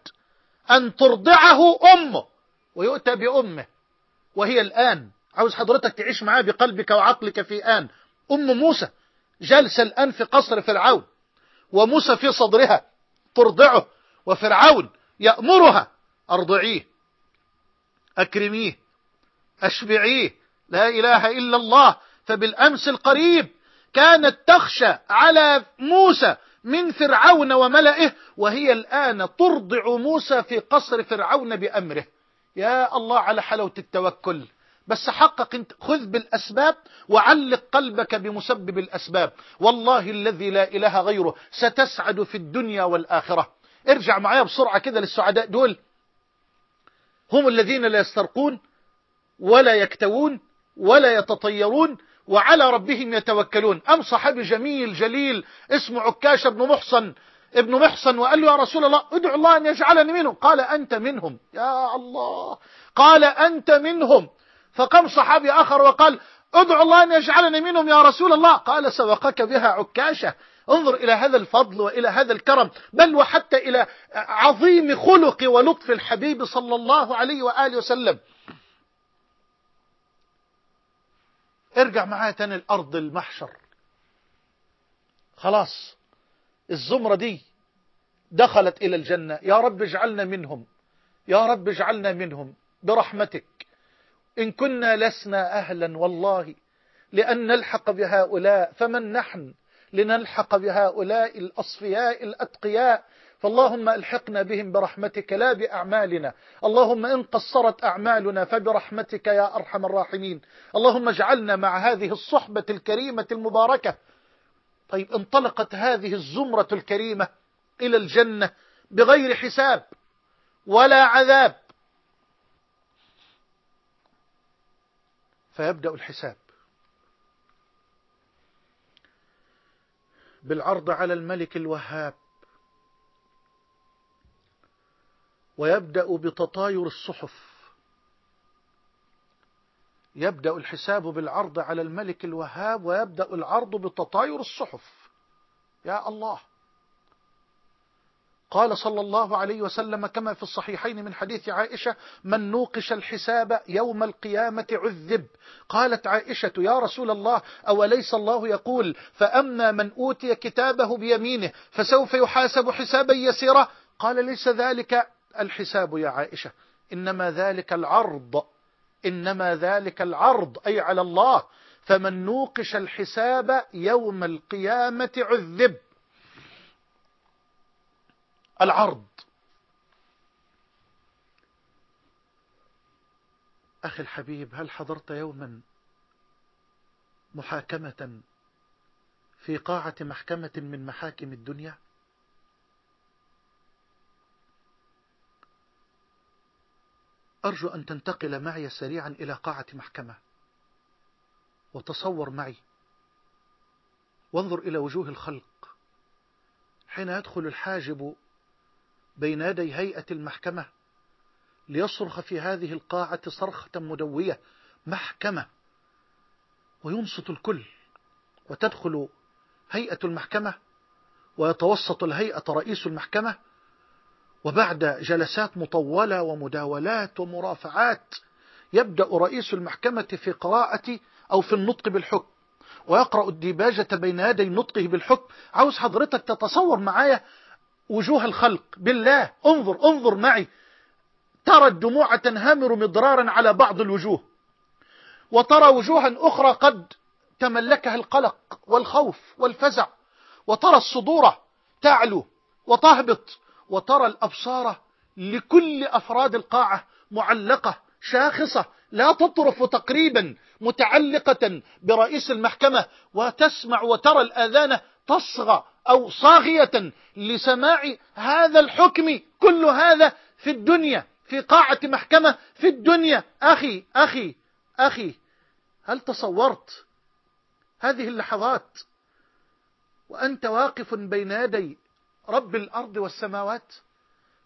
أن ترضعه أمه ويؤتى بأمه. وهي الآن عاوز حضرتك تعيش معاه بقلبك وعقلك في آن. أم موسى جالسة الآن في قصر فرعون وموسى في صدرها ترضعه وفرعون يأمرها أرضعيه أكرميه أشبعيه لا إله إلا الله فبالأمس القريب كانت تخشى على موسى من فرعون وملئه وهي الآن ترضع موسى في قصر فرعون بأمره. يا الله على حلاوة التوكل. بس حقق انت خذ بالأسباب وعلق قلبك بمسبب الأسباب. والله الذي لا إله غيره ستسعد في الدنيا والآخرة. ارجع معايا بسرعة كده للسعداء دول. هم الذين لا يسترقون ولا يكتوون ولا يتطيرون. وعلى ربهم يتوكلون. أم صحابي جميل جليل اسمه عكاش بن محصن ابن محصن وقال له يا رسول الله ادعو الله أن يجعلني منهم. قال أنت منهم. يا الله. قال أنت منهم. فقام صحابي آخر وقال ادعو الله أن يجعلني منهم يا رسول الله. قال سبقك بها عكاشة انظر إلى هذا الفضل وإلى هذا الكرم بل وحتى إلى عظيم خلق ولطف الحبيب صلى الله عليه وآله وسلم. ارجع معايا تاني الأرض المحشر. خلاص الزمرة دي دخلت إلى الجنة. يا رب اجعلنا منهم. يا رب اجعلنا منهم برحمتك. إن كنا لسنا أهلا والله لأن نلحق بهؤلاء. فمن نحن لنلحق بهؤلاء الأصفياء الأتقياء؟ فاللهم ألحقنا بهم برحمتك لا بأعمالنا. اللهم إن قصرت أعمالنا فبرحمتك يا أرحم الراحمين. اللهم اجعلنا مع هذه الصحبة الكريمة المباركة. طيب انطلقت هذه الزمرة الكريمة إلى الجنة بغير حساب ولا عذاب. فيبدأ الحساب. بالعرض على الملك الوهاب. ويبدأ بتطاير الصحف. يبدأ الحساب بالعرض على الملك الوهاب ويبدأ العرض بتطاير الصحف. يا الله. قال صلى الله عليه وسلم كما في الصحيحين من حديث عائشة من نوقش الحساب يوم القيامة عذب. قالت عائشة يا رسول الله أوليس الله يقول فأما من أوتي كتابه بيمينه فسوف يحاسب حسابا يسيرا. قال ليس ذلك الحساب يا عائشة. إنما ذلك العرض. إنما ذلك العرض أي على الله. فمن نوقش الحساب يوم القيامة عذب. العرض. أخي الحبيب هل حضرت يوما محاكمة في قاعة محكمة من محاكم الدنيا؟ أرجو أن تنتقل معي سريعا إلى قاعة محكمة. وتصور معي. وانظر إلى وجوه الخلق. حين يدخل الحاجب بين يدي هيئة المحكمة ليصرخ في هذه القاعة صرخة مدوية محكمة. وينصت الكل. وتدخل هيئة المحكمة. ويتوسط الهيئة رئيس المحكمة. وبعد جلسات مطولة ومداولات ومرافعات يبدأ رئيس المحكمة في قراءة أو في النطق بالحكم ويقرأ الديباجة بين يدي نطقه بالحكم. عاوز حضرتك تتصور معايا وجوه الخلق. بالله انظر انظر معي. ترى الدموع تنهمر مضرارا على بعض الوجوه وترى وجوها أخرى قد تملكها القلق والخوف والفزع وترى الصدور تعلو وتهبط وترى الأبصار لكل أفراد القاعة معلقة شاخصة لا تطرف تقريبا متعلقة برئيس المحكمة وتسمع وترى الآذان تصغى أو صاغية لسماع هذا الحكم. كل هذا في الدنيا في قاعة محكمة في الدنيا. أخي أخي أخي هل تصورت هذه اللحظات وأنت واقف بين يدي رب الأرض والسماوات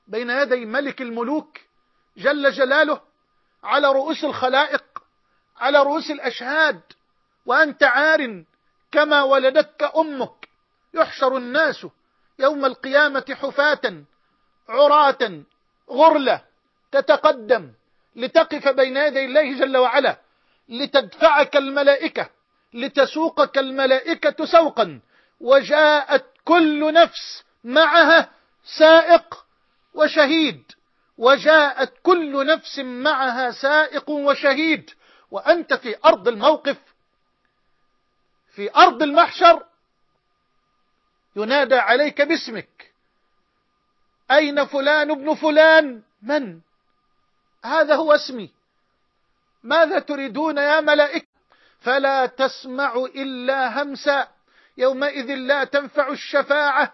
بين يدي ملك الملوك جل جلاله على رؤوس الخلائق على رؤوس الأشهاد وأنت عار كما ولدتك أمك. يحشر الناس يوم القيامة حفاة عراة غرلة تتقدم لتقف بين يدي الله جل وعلا لتدفعك الملائكة لتسوقك الملائكة سوقا وجاءت كل نفس معها سائق وشهيد وجاءت كل نفس معها سائق وشهيد. وأنت في أرض الموقف في أرض المحشر ينادى عليك باسمك. أين فلان ابن فلان؟ من؟ هذا هو اسمي. ماذا تريدون يا ملائكة؟ فلا تسمع إلا همسا يومئذ لا تنفع الشفاعة.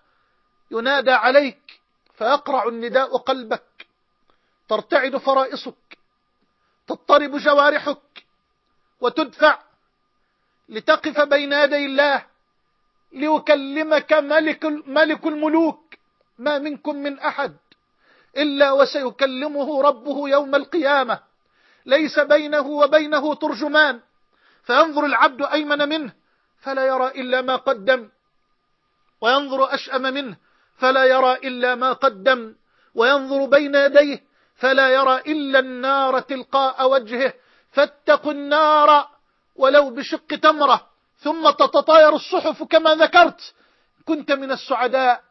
ينادى عليك فيقرع النداء قلبك ترتعد فرائصك تضطرب جوارحك وتدفع لتقف بين يدي الله ليكلمك ملك, ملك الملوك. ما منكم من أحد إلا وسيكلمه ربه يوم القيامة. ليس بينه وبينه ترجمان. فينظر العبد أيمن منه فلا يرى إلا ما قدم. وينظر أشأم منه فلا يرى إلا ما قدم وينظر بين يديه فلا يرى إلا النار تلقاء وجهه فاتقوا النار ولو بشق تمرة ثم تتطاير الصحف كما ذكرت كنت من السعداء.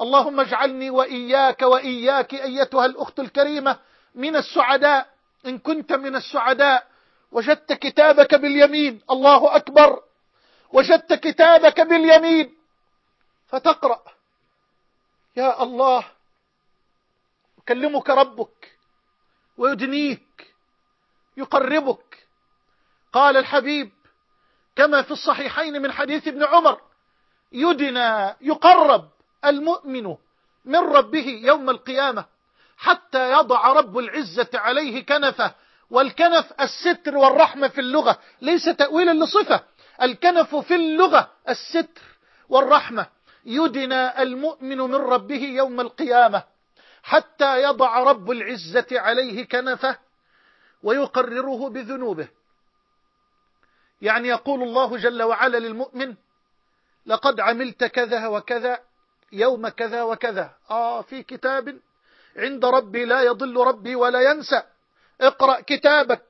اللهم اجعلني وإياك وإياك أيتها الأخت الكريمة من السعداء. إن كنت من السعداء وجدت كتابك باليمين الله أكبر. وجدت كتابك باليمين فتقرأ. يا الله يكلمك ربك ويدنيك يقربك. قال الحبيب كما في الصحيحين من حديث ابن عمر يدنى يقرب المؤمن من ربه يوم القيامة حتى يضع رب العزة عليه كنفه. والكنف الستر والرحمة في اللغة ليس تأويلا لصفة. الكنف في اللغة الستر والرحمة. يدنى المؤمن من ربه يوم القيامة حتى يضع رب العزة عليه كنفه ويقرره بذنوبه. يعني يقول الله جل وعلا للمؤمن لقد عملت كذا وكذا يوم كذا وكذا. آه في كتاب عند ربي لا يضل ربي ولا ينسى. اقرأ كتابك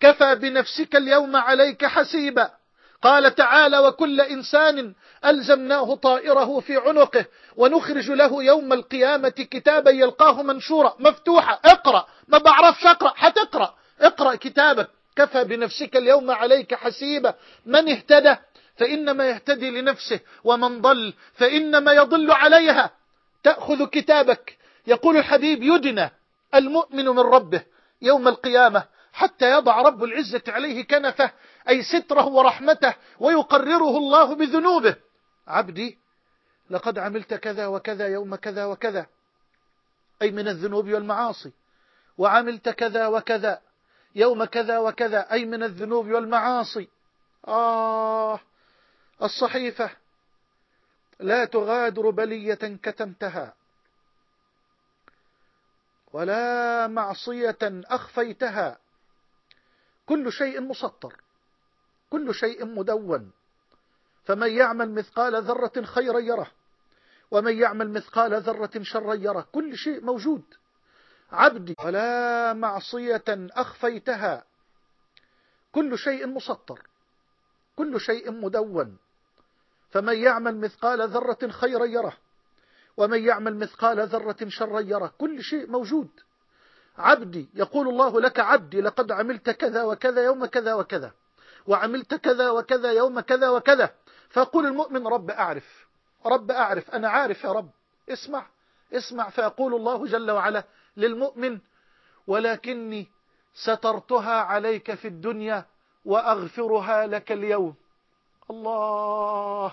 كفى بنفسك اليوم عليك حسيبا. قال تعالى وكل إنسان ألزمناه طائره في عنقه ونخرج له يوم القيامة كتابا يلقاه منشورا مفتوحة اقرأ ما بعرفش أقرأ حتقرأ اقرأ كتابك كفى بنفسك اليوم عليك حسيبا من اهتدى فإنما يهتدي لنفسه ومن ضل فإنما يضل عليها. تأخذ كتابك يقول الحبيب يدنى المؤمن من ربه يوم القيامة حتى يضع رب العزة عليه كنفه أي ستره ورحمته ويقرره الله بذنوبه. عبدي لقد عملت كذا وكذا يوم كذا وكذا. أي من الذنوب والمعاصي. وعملت كذا وكذا يوم كذا وكذا. أي من الذنوب والمعاصي. آه الصحيفة. لا تغادر بلية كتمتها. ولا معصية أخفيتها. كل شيء مسطر كل شيء مدون. فمن يعمل مثقال ذرة خيرا يره ومن يعمل مثقال ذرة شرا يره. كل شيء موجود. عبدي ولا معصية أخفيتها. كل شيء مسطر كل شيء مدون. فمن يعمل مثقال ذرة خيرا يره ومن يعمل مثقال ذرة شرا يره. كل شيء موجود. عبدي يقول الله لك عبدي لقد عملت كذا وكذا يوم كذا وكذا وعملت كذا وكذا يوم كذا وكذا. فيقول المؤمن رب أعرف رب أعرف أنا عارف يا رب اسمع اسمع. فيقول الله جل وعلا للمؤمن ولكني سترتها عليك في الدنيا وأغفرها لك اليوم. الله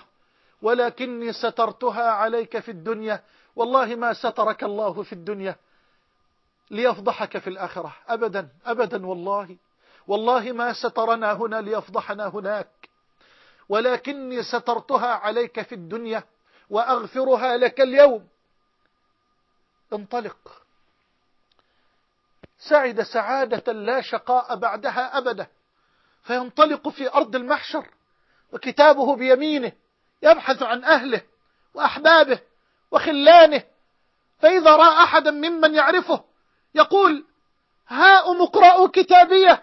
ولكني سترتها عليك في الدنيا والله ما سترك الله في الدنيا. ليفضحك في الآخرة. أبدا أبدا والله. والله ما سترنا هنا ليفضحنا هناك. ولكني سترتها عليك في الدنيا وأغفرها لك اليوم. انطلق. سعد سعادة لا شقاء بعدها أبدا. فينطلق في أرض المحشر وكتابه بيمينه يبحث عن أهله وأحبابه وخلانه. فإذا رأى أحدا ممن يعرفه يقول هاؤم اقرأوا كتابية.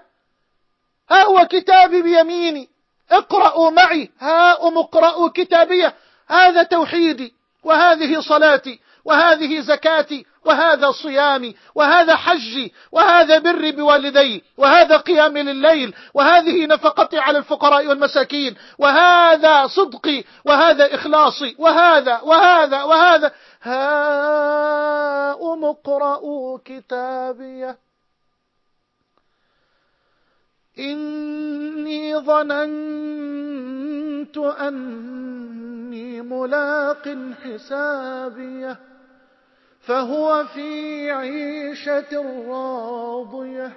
ها هو كتابي بيميني. اقرأوا معي. هاؤم اقرأوا كتابية. هذا توحيدي وهذه صلاتي وهذه زكاتي وهذا صيامي وهذا حجي وهذا بري بوالدي وهذا قيامي لليل وهذه نفقتي على الفقراء والمساكين وهذا صدقي وهذا إخلاصي وهذا وهذا وهذا. هاؤم اقرأوا كتابيه. إني ظننت أني ملاق حسابيه. فهو في عيشة راضية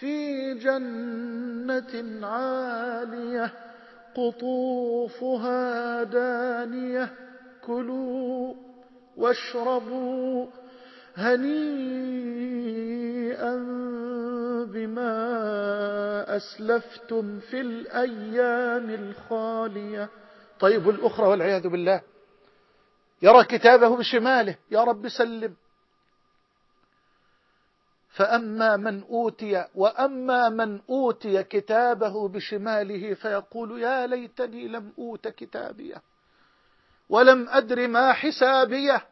في جنة عالية قطوفها دانية. كلوا واشربوا هنيئا بما أسلفتم في الأيام الخالية. طيب الأخرى والعياذ بالله. يرى كتابه بشماله. يا رب سلم. فأما من أوتي وأما من أوتي كتابه بشماله فيقول يا ليتني لم أوت كتابيه ولم أدر ما حسابيه.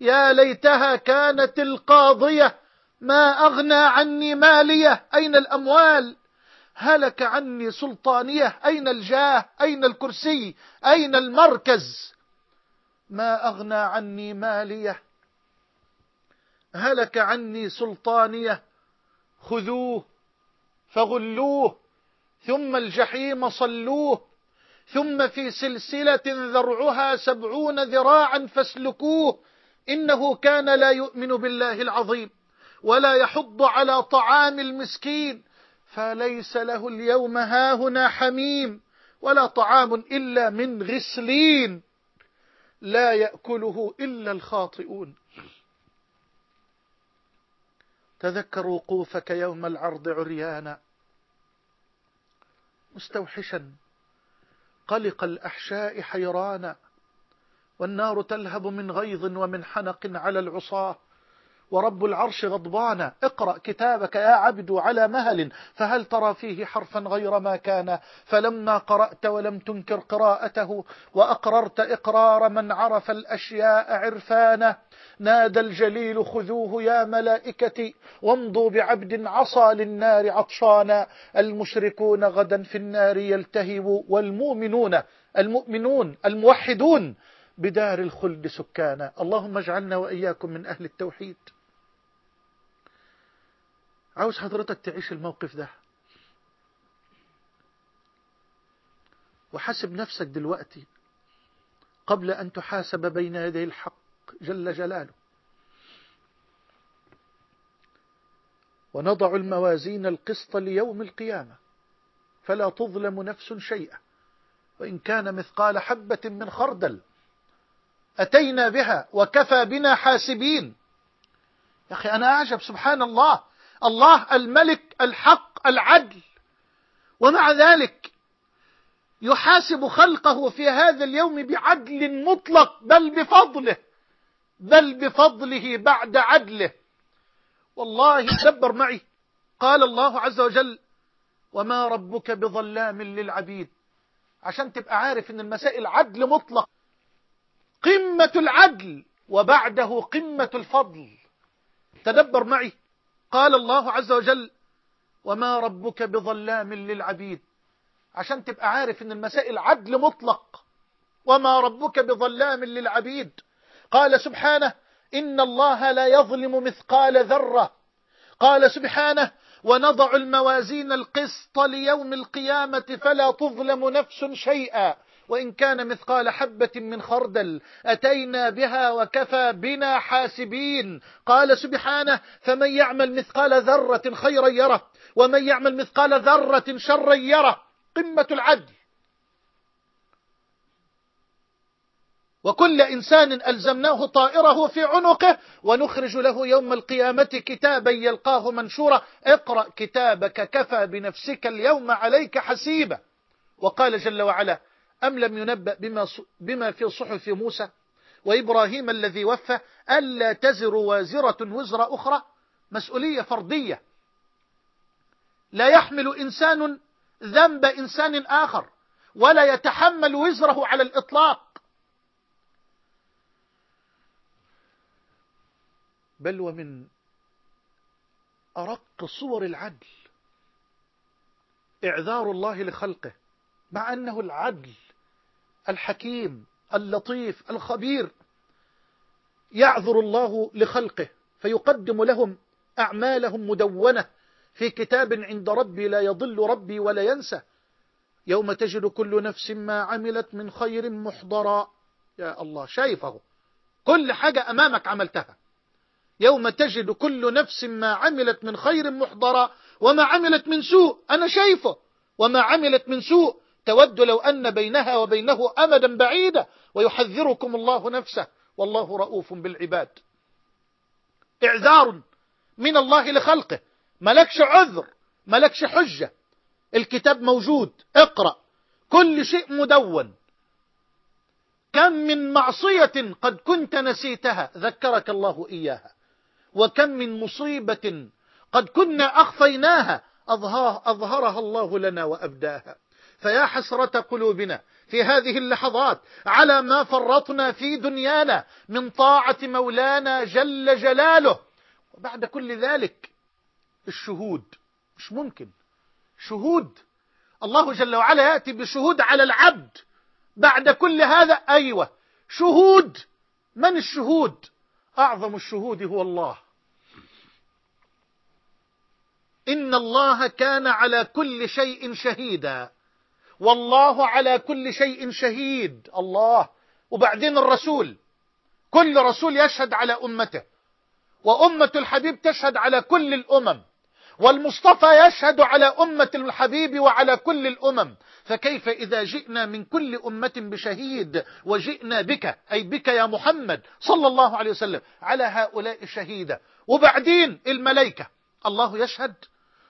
يا ليتها كانت القاضية ما أغنى عني مالية. أين الأموال؟ هلك عني سلطانية. أين الجاه؟ أين الكرسي؟ أين المركز؟ ما أغنى عني مالية. هلك عني سلطانية. خذوه فغلوه ثم الجحيم صلوه. ثم في سلسلة ذرعها سبعون ذراعا فاسلكوه إنه كان لا يؤمن بالله العظيم ولا يحض على طعام المسكين فليس له اليوم هاهنا حميم ولا طعام إلا من غسلين لا يأكله إلا الخاطئون. تذكر وقوفك يوم العرض عريانا. مستوحشا. قلق الأحشاء حيرانا والنار تلهب من غيظ ومن حنق على العصاة. ورب العرش غضبان اقرأ كتابك يا عبد على مهل فهل ترى فيه حرفا غير ما كان؟ فلما قرأت ولم تنكر قراءته وأقررت إقرار من عرف الأشياء عرفانه. نادى الجليل خذوه يا ملائكتي وامضوا بعبد عصى للنار عطشانا. المشركون غدا في النار يلتهبوا والمؤمنون المؤمنون الموحدون بدار الخلد سكانا. اللهم اجعلنا وإياكم من أهل التوحيد. عاوز حضرتك تعيش الموقف ده. وحسب نفسك دلوقتي قبل أن تحاسب بين يدي الحق جل جلاله. ونضع الموازين القسط ليوم القيامة. فلا تظلم نفس شيئا. وإن كان مثقال حبة من خردل أتينا بها وكفى بنا حاسبين. يا أخي أنا أعجب سبحان الله. الله الملك الحق العدل. ومع ذلك يحاسب خلقه في هذا اليوم بعدل مطلق بل بفضله بل بفضله بعد عدله. والله دبر معي. قال الله عز وجل وما ربك بظلام للعبيد. عشان تبقى عارف إن المسائل عدل مطلق. قمة العدل وبعده قمة الفضل. تدبر معي. قال الله عز وجل وما ربك بظلام للعبيد. عشان تبقى عارف إن المسائل عدل مطلق. وما ربك بظلام للعبيد. قال سبحانه إن الله لا يظلم مثقال ذرة. قال سبحانه ونضع الموازين القسط ليوم القيامة فلا تظلم نفس شيئا. وإن كان مثقال حبة من خردل أتينا بها وكفى بنا حاسبين. قال سبحانه فمن يعمل مثقال ذرة خيرا يره ومن يعمل مثقال ذرة شرا يره. قمة العدل. وكل إنسان ألزمناه طائره في عنقه ونخرج له يوم القيامة كتابا يلقاه منشورا. اقرأ كتابك كفى بنفسك اليوم عليك حسيبا. وقال جل وعلا أم لم ينبأ بما, بما في صحف موسى وإبراهيم الذي وفى ألا تزر وازرة وزر أخرى مسؤولية فردية. لا يحمل إنسان ذنب إنسان آخر ولا يتحمل وزره على الإطلاق. بل ومن أرق صور العدل إعذار الله لخلقه مع أنه العدل الحكيم اللطيف الخبير. يعذر الله لخلقه فيقدم لهم أعمالهم مدونة. في كتاب عند ربي لا يضل ربي ولا ينسى. يوم تجد كل نفس ما عملت من خير محضرا. يا الله شايفه. كل حاجة أمامك عملتها. يوم تجد كل نفس ما عملت من خير محضرا. وما عملت من سوء أنا شايفه. وما عملت من سوء تود لو أن بينها وبينه أمدا بعيدا ويحذركم الله نفسه. والله رؤوف بالعباد. إعذار من الله لخلقه. ملكش عذر ملكش حجة. الكتاب موجود اقرأ. كل شيء مدون. كم من معصية قد كنت نسيتها ذكرك الله إياها. وكم من مصيبة قد كنا أخفيناها أظهرها الله لنا وأبداها. فيا حسرة قلوبنا في هذه اللحظات على ما فرطنا في دنيانا من طاعة مولانا جل جلاله. وبعد كل ذلك الشهود. مش ممكن. شهود. الله جل وعلا يأتي بشهود على العبد. بعد كل هذا أيوة. شهود. من الشهود؟ أعظم الشهود هو الله. إن الله كان على كل شيء شهيدا. والله على كل شيء شهيد. الله. وبعدين الرسول. كل رسول يشهد على أمته. وأمة الحبيب تشهد على كل الأمم. والمصطفى يشهد على أمة الحبيب وعلى كل الأمم. فكيف إذا جئنا من كل أمة بشهيد وجئنا بك؟ أي بك يا محمد صلى الله عليه وسلم. على هؤلاء شهيدا وبعدين الملائكة. الله يشهد.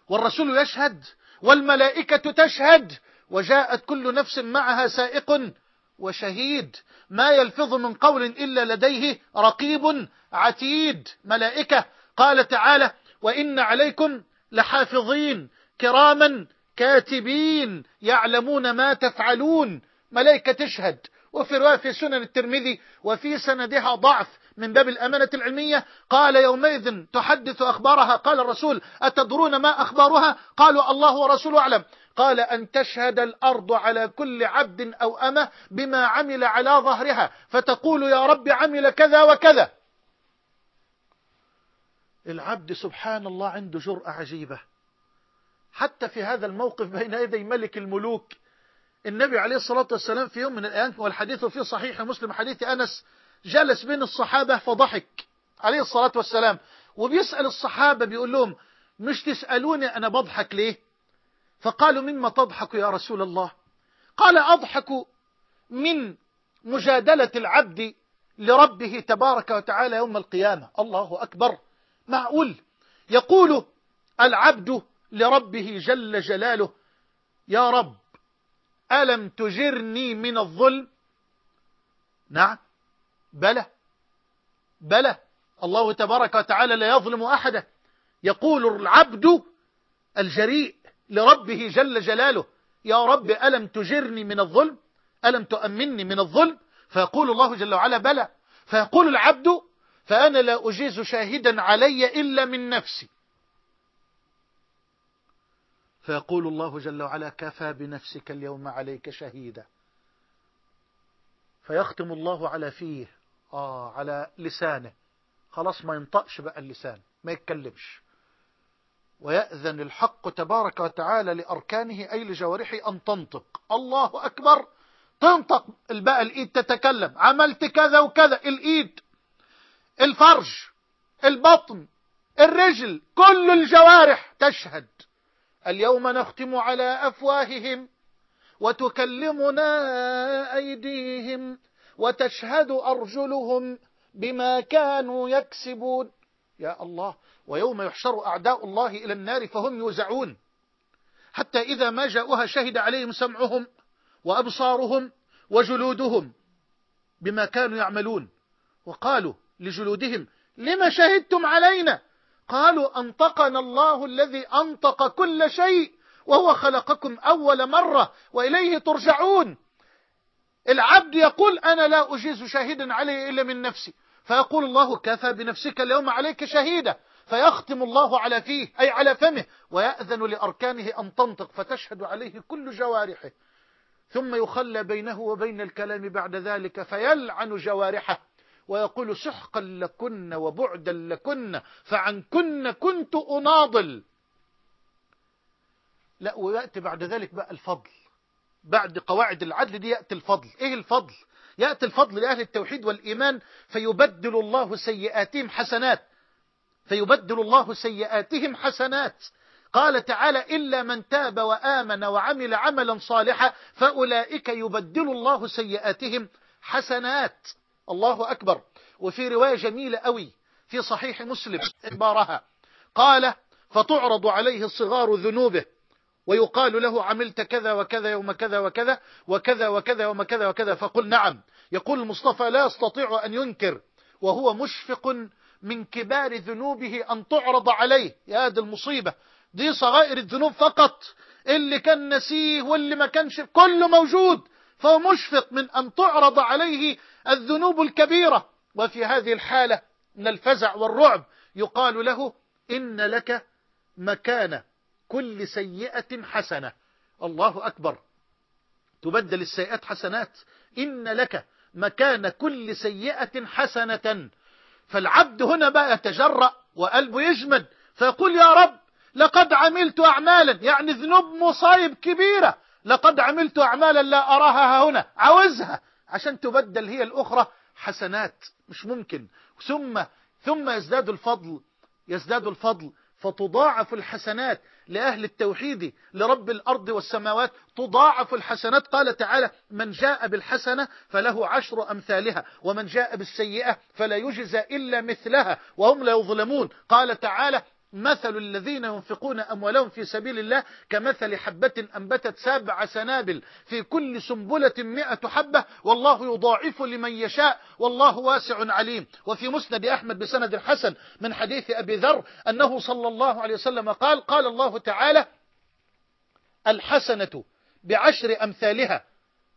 والرسول يشهد. والملائكة تشهد. وجاءت كل نفس معها سائق وشهيد. ما يلفظ من قول إلا لديه رقيب عتيد. ملائكة قال تعالى وإن عليكم لحافظين كراما كاتبين يعلمون ما تفعلون. ملائكة تشهد. وفي رواية في سنن الترمذي وفي سندها ضعف من باب الأمانة العلمية. قال يومئذ تحدث أخبارها. قال الرسول أتدرون ما أخبارها؟ قالوا الله ورسوله أعلم. قال أن تشهد الأرض على كل عبد أو أمة بما عمل على ظهرها. فتقول يا رب عمل كذا وكذا. العبد سبحان الله عنده جرأة عجيبة. حتى في هذا الموقف بين يدي ملك الملوك. النبي عليه الصلاة والسلام في يوم من الأيام والحديث في صحيح مسلم حديث أنس جلس بين الصحابة فضحك عليه الصلاة والسلام. وبيسأل الصحابة بيقول لهم مش تسألوني أنا بضحك ليه؟ فقالوا مما تضحك يا رسول الله؟ قال أضحك من مجادلة العبد لربه تبارك وتعالى يوم القيامة. الله أكبر. معقول. يقول العبد لربه جل جلاله يا رب ألم تجرني من الظلم؟ نعم. بلى بلى الله تبارك وتعالى لا يظلم أحدا. يقول العبد الجريء لربه جل جلاله. يا رب ألم تجرني من الظلم؟ ألم تؤمني من الظلم؟ فيقول الله جل وعلا بلى. فيقول العبد فأنا لا أجيز شاهدا علي إلا من نفسي. فيقول الله جل وعلا كفى بنفسك اليوم عليك شهيدا. فيختم الله على فيه آه على لسانه. خلاص ما ينطقش بقى اللسان ما يتكلمش. ويأذن الحق تبارك وتعالى لأركانه أي لجوارحه أن تنطق. الله أكبر. تنطق. الباء الإيد تتكلم. عملت كذا وكذا. الإيد الفرج البطن الرجل كل الجوارح تشهد. اليوم نختم على أفواههم وتكلمنا أيديهم وتشهد أرجلهم بما كانوا يكسبون. يا الله. ويوم يحشر أعداء الله إلى النار فهم يوزعون. حتى إذا ما جاءوها شهد عليهم سمعهم وأبصارهم وجلودهم بما كانوا يعملون. وقالوا لجلودهم لما شهدتم علينا؟ قالوا أنطقنا الله الذي أنطق كل شيء وهو خلقكم أول مرة وإليه ترجعون. العبد يقول أنا لا أجيز شاهدا عليه إلا من نفسي. فيقول الله كفى بنفسك اليوم عليك شهيدا. فيختم الله على فيه أي على فمه ويأذن لأركانه أن تنطق فتشهد عليه كل جوارحه. ثم يخلى بينه وبين الكلام بعد ذلك فيلعن جوارحه ويقول سحقا لكن وبعدا لكن فعنكن كنت أناضل. لا ويأتي بعد ذلك بقى الفضل. بعد قواعد العدل دي يأتي الفضل. إيه الفضل؟ يأتي الفضل لأهل التوحيد والإيمان فيبدل الله سيئاتهم حسنات. فيبدل الله سيئاتهم حسنات. قال تعالى إلا من تاب وآمن وعمل عملا صالحا فأولئك يبدل الله سيئاتهم حسنات. الله أكبر. وفي رواية جميلة أوي في صحيح مسلم إخبارها قال فتعرض عليه صغار ذنوبه ويقال له عملت كذا وكذا يوم كذا وكذا وكذا وكذا يوم كذا وكذا. فقل نعم. يقول المصطفى لا يستطيع أن ينكر وهو مشفق من كبار ذنوبه أن تعرض عليه. يا هذه المصيبة. دي صغائر الذنوب فقط. اللي كان نسيه واللي ما كانش كله موجود. فهو مشفق من أن تعرض عليه الذنوب الكبيرة. وفي هذه الحالة من الفزع والرعب يقال له إن لك مكان كل سيئة حسنة. الله أكبر. تبدل السيئات حسنات. إن لك مكان كل سيئة حسنة. فالعبد هنا بقى يتجرأ وقلبه يجمد فيقول يا رب لقد عملت أعمالا يعني ذنوب مصايب كبيرة لقد عملت أعمالا لا أراها هنا عاوزها عشان تبدل هي الأخرى حسنات مش ممكن. ثم ثم يزداد الفضل يزداد الفضل فتضاعف الحسنات. لأهل التوحيد لرب الأرض والسماوات تضاعف الحسنات. قال تعالى من جاء بالحسنة فله عشر أمثالها ومن جاء بالسيئة فلا يجزى إلا مثلها وهم لا يظلمون. قال تعالى مثل الذين ينفقون أموالهم في سبيل الله كمثل حبة أنبتت سبع سنابل في كل سنبلة مئة حبة والله يضاعف لمن يشاء والله واسع عليم. وفي مسند أحمد بسند الحسن من حديث أبي ذر أنه صلى الله عليه وسلم قال قال الله تعالى الحسنة بعشر أمثالها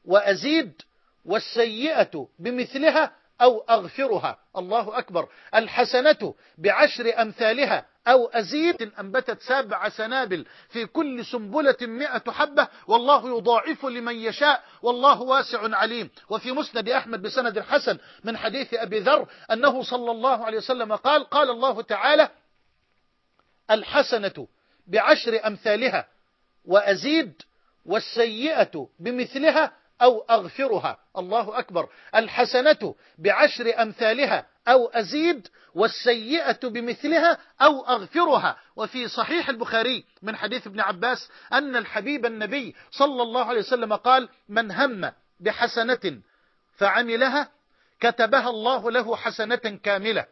وأزيد والسيئة بمثلها أو أغفرها. الله أكبر. الحسنة بعشر أمثالها أو أزيد أنبتت سبع سنابل في كل سنبلة مئة حبة والله يضاعف لمن يشاء والله واسع عليم. وفي مسند أحمد بسند الحسن من حديث أبي ذر أنه صلى الله عليه وسلم قال قال الله تعالى الحسنة بعشر أمثالها وأزيد والسيئة بمثلها أو أغفرها. الله أكبر. الحسنة بعشر أمثالها أو أزيد والسيئة بمثلها أو أغفرها. وفي صحيح البخاري من حديث ابن عباس أن الحبيب النبي صلى الله عليه وسلم قال من هم بحسنة فعملها كتبها الله له حسنة كاملة.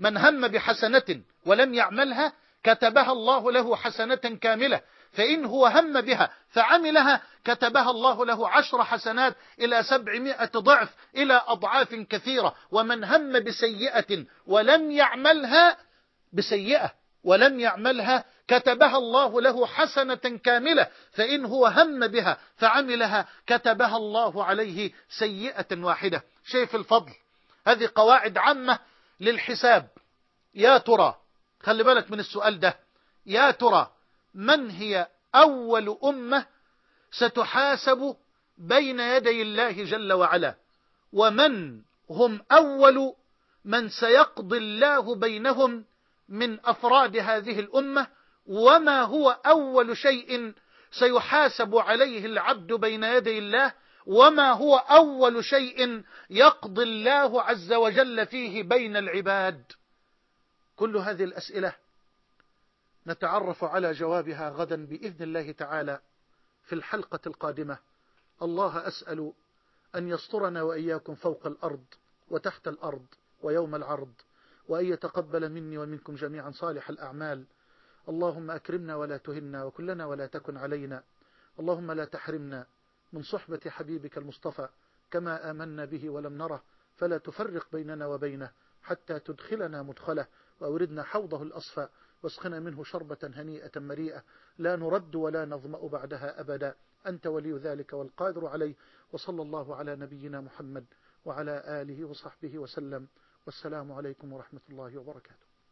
من هم بحسنة ولم يعملها كتبها الله له حسنة كاملة. فإن هو هم بها فعملها كتبها الله له عشر حسنات إلى سبعمائة ضعف إلى أضعاف كثيرة. ومن هم بسيئة ولم يعملها بسيئة ولم يعملها كتبها الله له حسنة كاملة. فإن هو هم بها فعملها كتبها الله عليه سيئة واحدة. شايف الفضل هذه قواعد عامة للحساب. يا ترى خلي بالك من السؤال ده. يا ترى من هي أول أمة ستحاسب بين يدي الله جل وعلا؟ ومن هم أول من سيقضي الله بينهم من أفراد هذه الأمة؟ وما هو أول شيء سيحاسب عليه العبد بين يدي الله؟ وما هو أول شيء يقضي الله عز وجل فيه بين العباد؟ كل هذه الأسئلة نتعرف على جوابها غدا بإذن الله تعالى في الحلقة القادمة. الله أسأل أن يسطرنا وإياكم فوق الأرض وتحت الأرض ويوم العرض وأن يتقبل مني ومنكم جميعا صالح الأعمال. اللهم أكرمنا ولا تهنا وكلنا ولا تكن علينا. اللهم لا تحرمنا من صحبة حبيبك المصطفى كما آمنا به ولم نره. فلا تفرق بيننا وبينه حتى تدخلنا مدخله وأوردنا حوضه الأصفى. واسقنا منه شربة هنيئة مريئة لا نرد ولا نظمأ بعدها أبدا. أنت ولي ذلك والقادر عليه. وصلى الله على نبينا محمد وعلى آله وصحبه وسلم. والسلام عليكم ورحمة الله وبركاته.